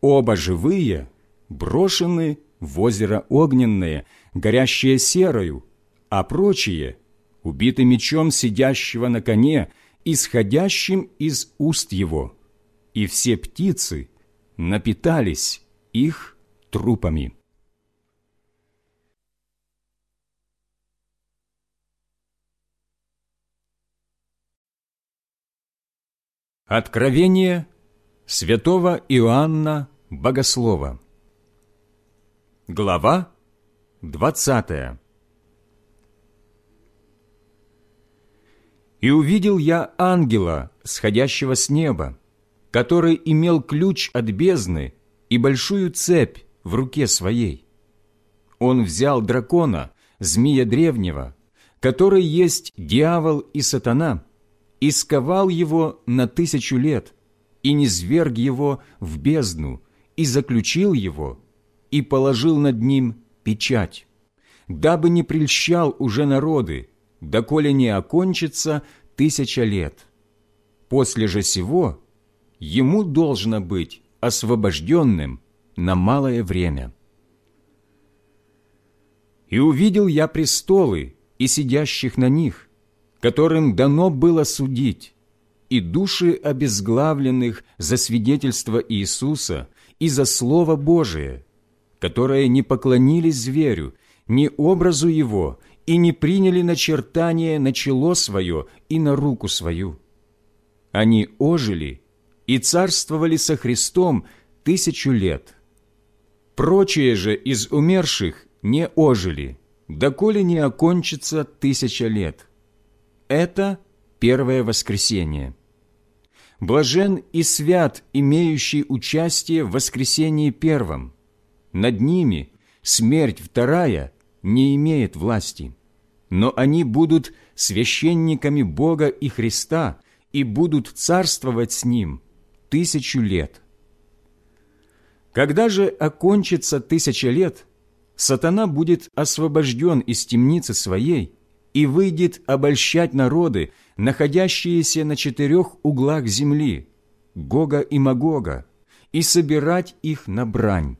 Оба живые брошены в озеро огненное, горящее серою, а прочие убиты мечом сидящего на коне, исходящим из уст его, и все птицы напитались их трупами. Откровение святого Иоанна Богослова Глава двадцатая И увидел я ангела, сходящего с неба, который имел ключ от бездны и большую цепь в руке своей. Он взял дракона, змея древнего, который есть дьявол и сатана, и сковал его на тысячу лет, и низверг его в бездну, и заключил его, и положил над ним печать, дабы не прельщал уже народы, доколе не окончится тысяча лет. После же сего ему должно быть освобожденным на малое время. И увидел я престолы и сидящих на них, которым дано было судить, и души обезглавленных за свидетельство Иисуса и за Слово Божие, которые не поклонились зверю, ни образу его, и не приняли начертание на чело свое и на руку свою. Они ожили и царствовали со Христом тысячу лет. Прочие же из умерших не ожили, доколе не окончится тысяча лет. Это первое воскресение. Блажен и свят, имеющий участие в воскресении первом. Над ними смерть вторая не имеет власти, но они будут священниками Бога и Христа и будут царствовать с Ним тысячу лет. Когда же окончится тысяча лет, сатана будет освобожден из темницы своей и выйдет обольщать народы, находящиеся на четырех углах земли, Гога и Магога, и собирать их на брань.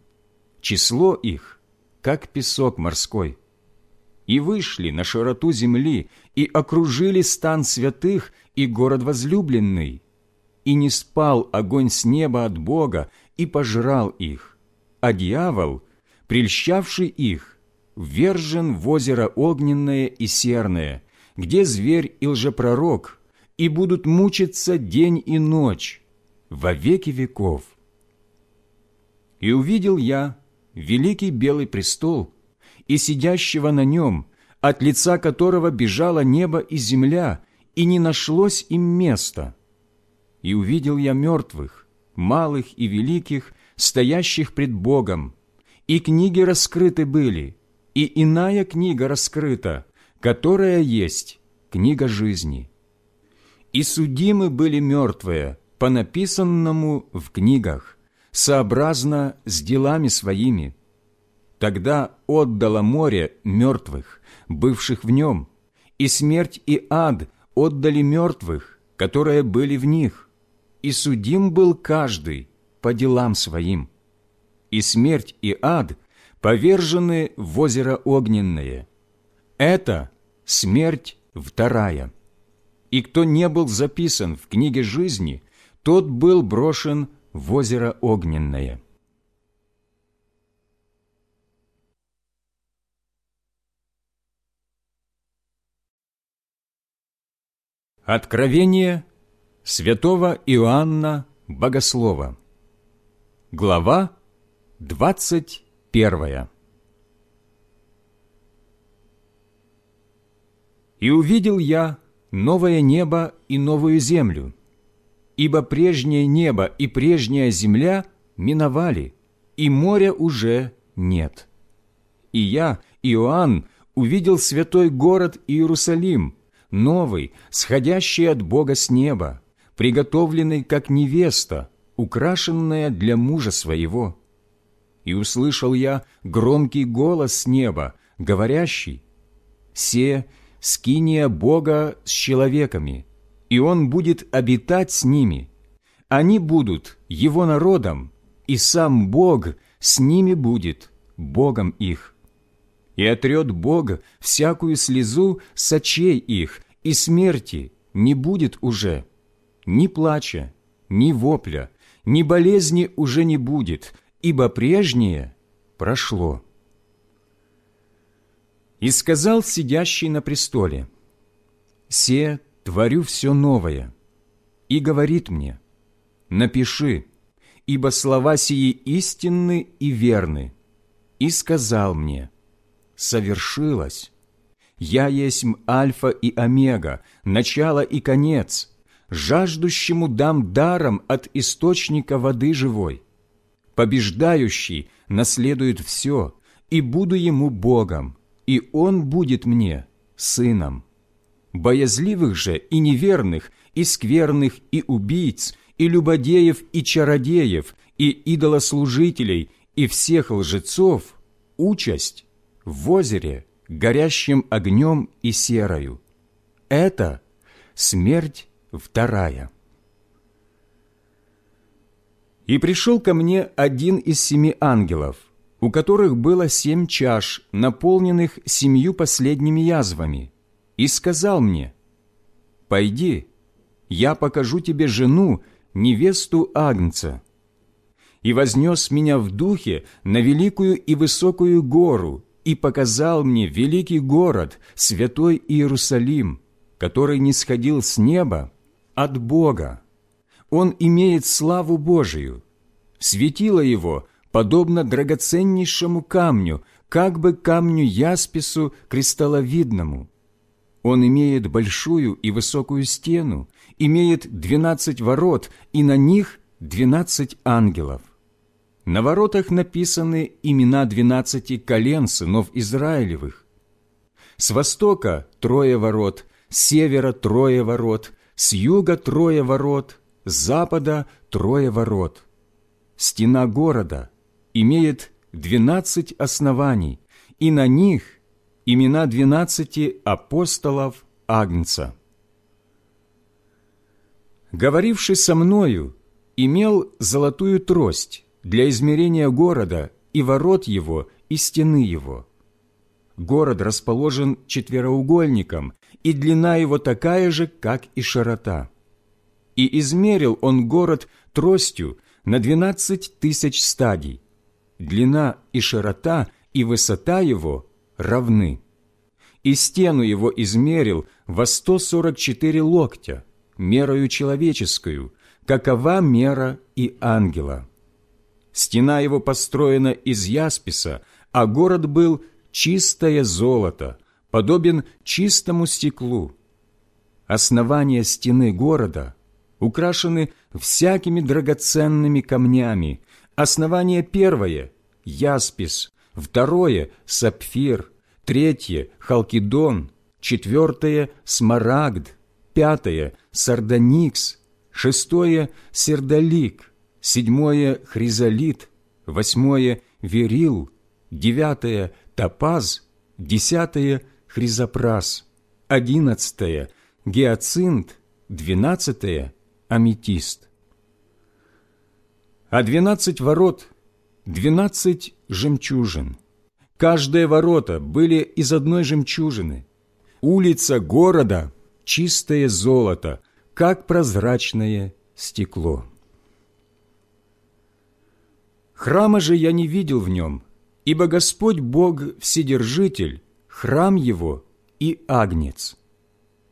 Число их как песок морской. И вышли на широту земли, и окружили стан святых и город возлюбленный. И не спал огонь с неба от Бога, и пожрал их. А дьявол, прельщавший их, вержен в озеро огненное и серное, где зверь и лжепророк, и будут мучиться день и ночь во веки веков. И увидел я великий белый престол и сидящего на нем, от лица которого бежало небо и земля, и не нашлось им места. И увидел я мертвых, малых и великих, стоящих пред Богом, и книги раскрыты были, и иная книга раскрыта, которая есть книга жизни. И судимы были мертвые по написанному в книгах, сообразно с делами своими. Тогда отдало море мертвых, бывших в нем, и смерть и ад отдали мертвых, которые были в них, и судим был каждый по делам своим. И смерть и ад повержены в озеро огненное. Это смерть вторая. И кто не был записан в книге жизни, тот был брошен в озеро Огненное. Откровение святого Иоанна Богослова Глава двадцать первая «И увидел я новое небо и новую землю, ибо прежнее небо и прежняя земля миновали, и моря уже нет. И я, Иоанн, увидел святой город Иерусалим, новый, сходящий от Бога с неба, приготовленный как невеста, украшенная для мужа своего. И услышал я громкий голос с неба, говорящий, «Се скиния Бога с человеками, и Он будет обитать с ними. Они будут Его народом, и сам Бог с ними будет Богом их. И отрет Бог всякую слезу с очей их, и смерти не будет уже, ни плача, ни вопля, ни болезни уже не будет, ибо прежнее прошло. И сказал сидящий на престоле, «Се творю все новое». И говорит мне, «Напиши, ибо слова сии истинны и верны». И сказал мне, «Совершилось. Я есть Альфа и Омега, начало и конец. Жаждущему дам даром от источника воды живой. Побеждающий наследует все, и буду ему Богом, и он будет мне сыном. Боязливых же и неверных, и скверных, и убийц, и любодеев, и чародеев, и идолослужителей, и всех лжецов участь в озере, горящим огнем и серою. Это смерть вторая. И пришел ко мне один из семи ангелов – у которых было семь чаш, наполненных семью последними язвами, и сказал мне, «Пойди, я покажу тебе жену, невесту Агнца». И вознес меня в духе на великую и высокую гору, и показал мне великий город, святой Иерусалим, который не сходил с неба от Бога. Он имеет славу Божию. Светило его подобно драгоценнейшему камню, как бы камню яспису кристалловидному. Он имеет большую и высокую стену, имеет двенадцать ворот, и на них двенадцать ангелов. На воротах написаны имена двенадцати колен сынов Израилевых. С востока трое ворот, с севера трое ворот, с юга трое ворот, с запада трое ворот. Стена города имеет двенадцать оснований, и на них имена двенадцати апостолов Агнца. Говоривший со мною, имел золотую трость для измерения города и ворот его, и стены его. Город расположен четвероугольником, и длина его такая же, как и широта. И измерил он город тростью на двенадцать тысяч стадий, длина и широта и высота его равны. И стену его измерил во сто сорок четыре локтя, мерою человеческую, какова мера и ангела. Стена его построена из ясписа, а город был чистое золото, подобен чистому стеклу. Основания стены города украшены всякими драгоценными камнями, Основание первое – яспис, второе – сапфир, третье – халкидон, четвертое – смарагд, пятое – сардоникс, шестое – сердолик, седьмое – хризолит, восьмое – верил, девятое – топаз, десятое – хризопрас, одиннадцатое – гиацинт, двенадцатое – аметист. А двенадцать ворот – двенадцать жемчужин. Каждые ворота были из одной жемчужины. Улица города – чистое золото, как прозрачное стекло. Храма же я не видел в нем, ибо Господь Бог Вседержитель, храм Его и Агнец.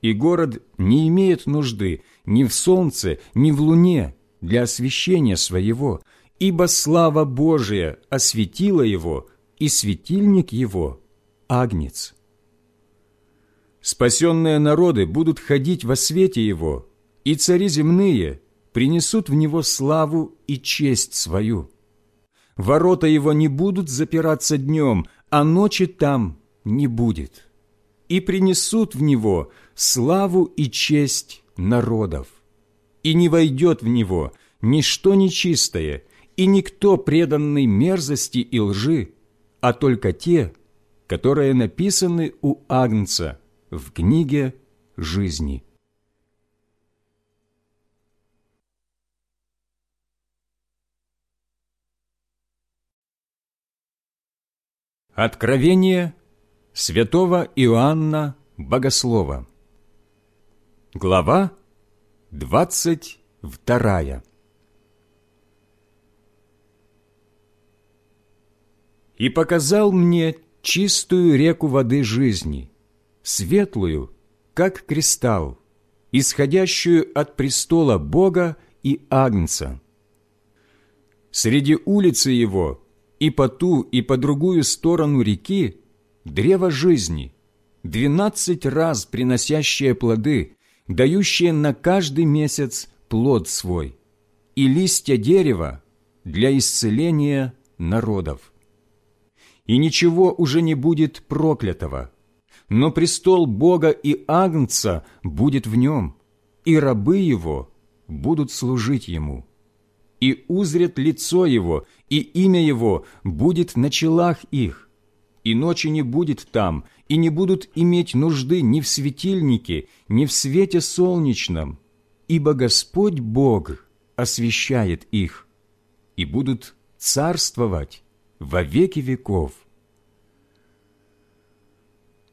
И город не имеет нужды ни в солнце, ни в луне, для освящения своего, ибо слава Божия осветила его, и светильник его – агнец. Спасенные народы будут ходить во свете его, и цари земные принесут в него славу и честь свою. Ворота его не будут запираться днем, а ночи там не будет. И принесут в него славу и честь народов. И не войдет в него ничто нечистое, и никто преданный мерзости и лжи, а только те, которые написаны у Агнца в книге жизни. Откровение святого Иоанна Богослова Глава двадцать вторая «И показал мне чистую реку воды жизни, светлую, как кристалл, исходящую от престола Бога и Агнца. Среди улицы его и по ту, и по другую сторону реки древо жизни, двенадцать раз приносящее плоды, дающее на каждый месяц плод свой, и листья дерева для исцеления народов. И ничего уже не будет проклятого, но престол Бога и Агнца будет в нем, и рабы его будут служить ему. И узрят лицо Его, и имя Его будет на челах их, и ночи не будет там, и не будут иметь нужды ни в светильнике, ни в свете солнечном, ибо Господь Бог освещает их, и будут царствовать во веки веков.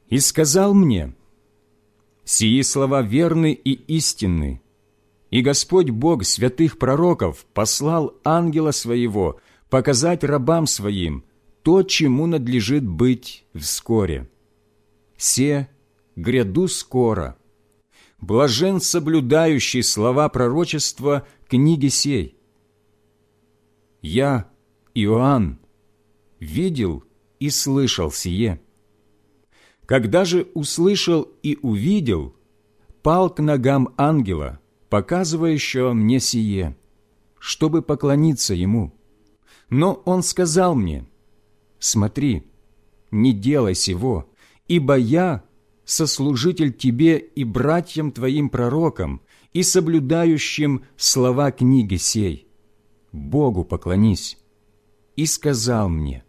И сказал мне, «Сии слова верны и истинны, и Господь Бог святых пророков послал ангела своего показать рабам своим то, чему надлежит быть вскоре. Се гряду скоро. Блажен соблюдающий слова пророчества книги сей. Я, Иоанн, видел и слышал сие. Когда же услышал и увидел, пал к ногам ангела – показывающего мне сие, чтобы поклониться ему. Но он сказал мне, «Смотри, не делай сего, ибо я сослужитель тебе и братьям твоим пророкам и соблюдающим слова книги сей. Богу поклонись». И сказал мне,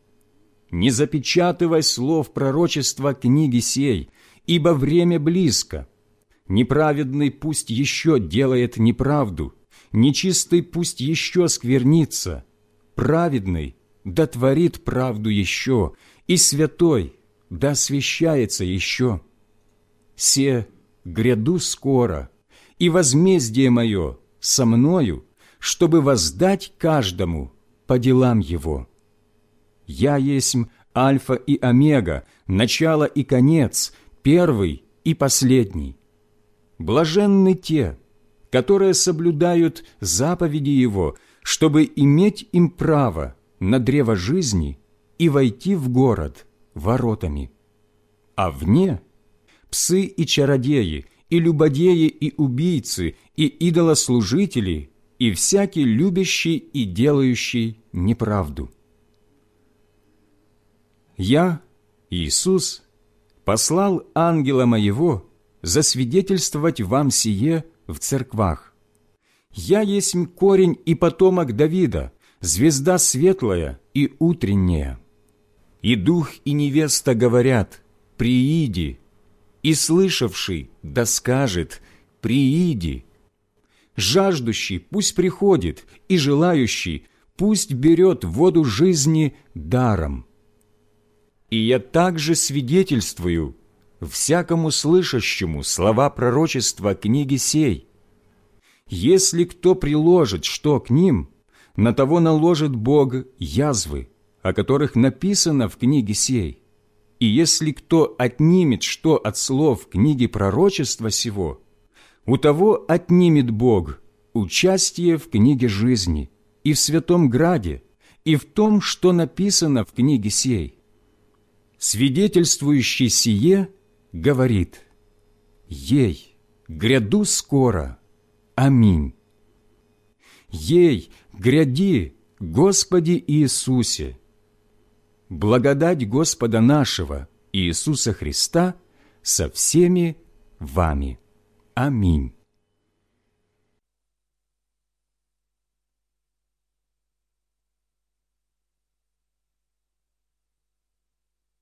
«Не запечатывай слов пророчества книги сей, ибо время близко, Неправедный пусть еще делает неправду, нечистый пусть еще сквернится, праведный да творит правду еще, и святой да освящается еще. Се гряду скоро, и возмездие мое со мною, чтобы воздать каждому по делам его. Я есть Альфа и Омега, начало и конец, первый и последний. Блаженны те, которые соблюдают заповеди Его, чтобы иметь им право на древо жизни и войти в город воротами. А вне – псы и чародеи, и любодеи, и убийцы, и идолослужители, и всякий любящий и делающий неправду. Я, Иисус, послал ангела моего – засвидетельствовать вам сие в церквах. Я есть корень и потомок Давида, звезда светлая и утренняя. И дух и невеста говорят, «Прииди», и слышавший да скажет, «Прииди». Жаждущий пусть приходит, и желающий пусть берет воду жизни даром. И я также свидетельствую, всякому слышащему слова пророчества книги сей. Если кто приложит что к ним, на того наложит Бог язвы, о которых написано в книге сей. И если кто отнимет что от слов книги пророчества сего, у того отнимет Бог участие в книге жизни и в Святом Граде, и в том, что написано в книге сей. Свидетельствующий сие говорит, «Ей, гряду скоро, аминь». Ей, гряди, Господи Иисусе! Благодать Господа нашего Иисуса Христа со всеми вами. Аминь.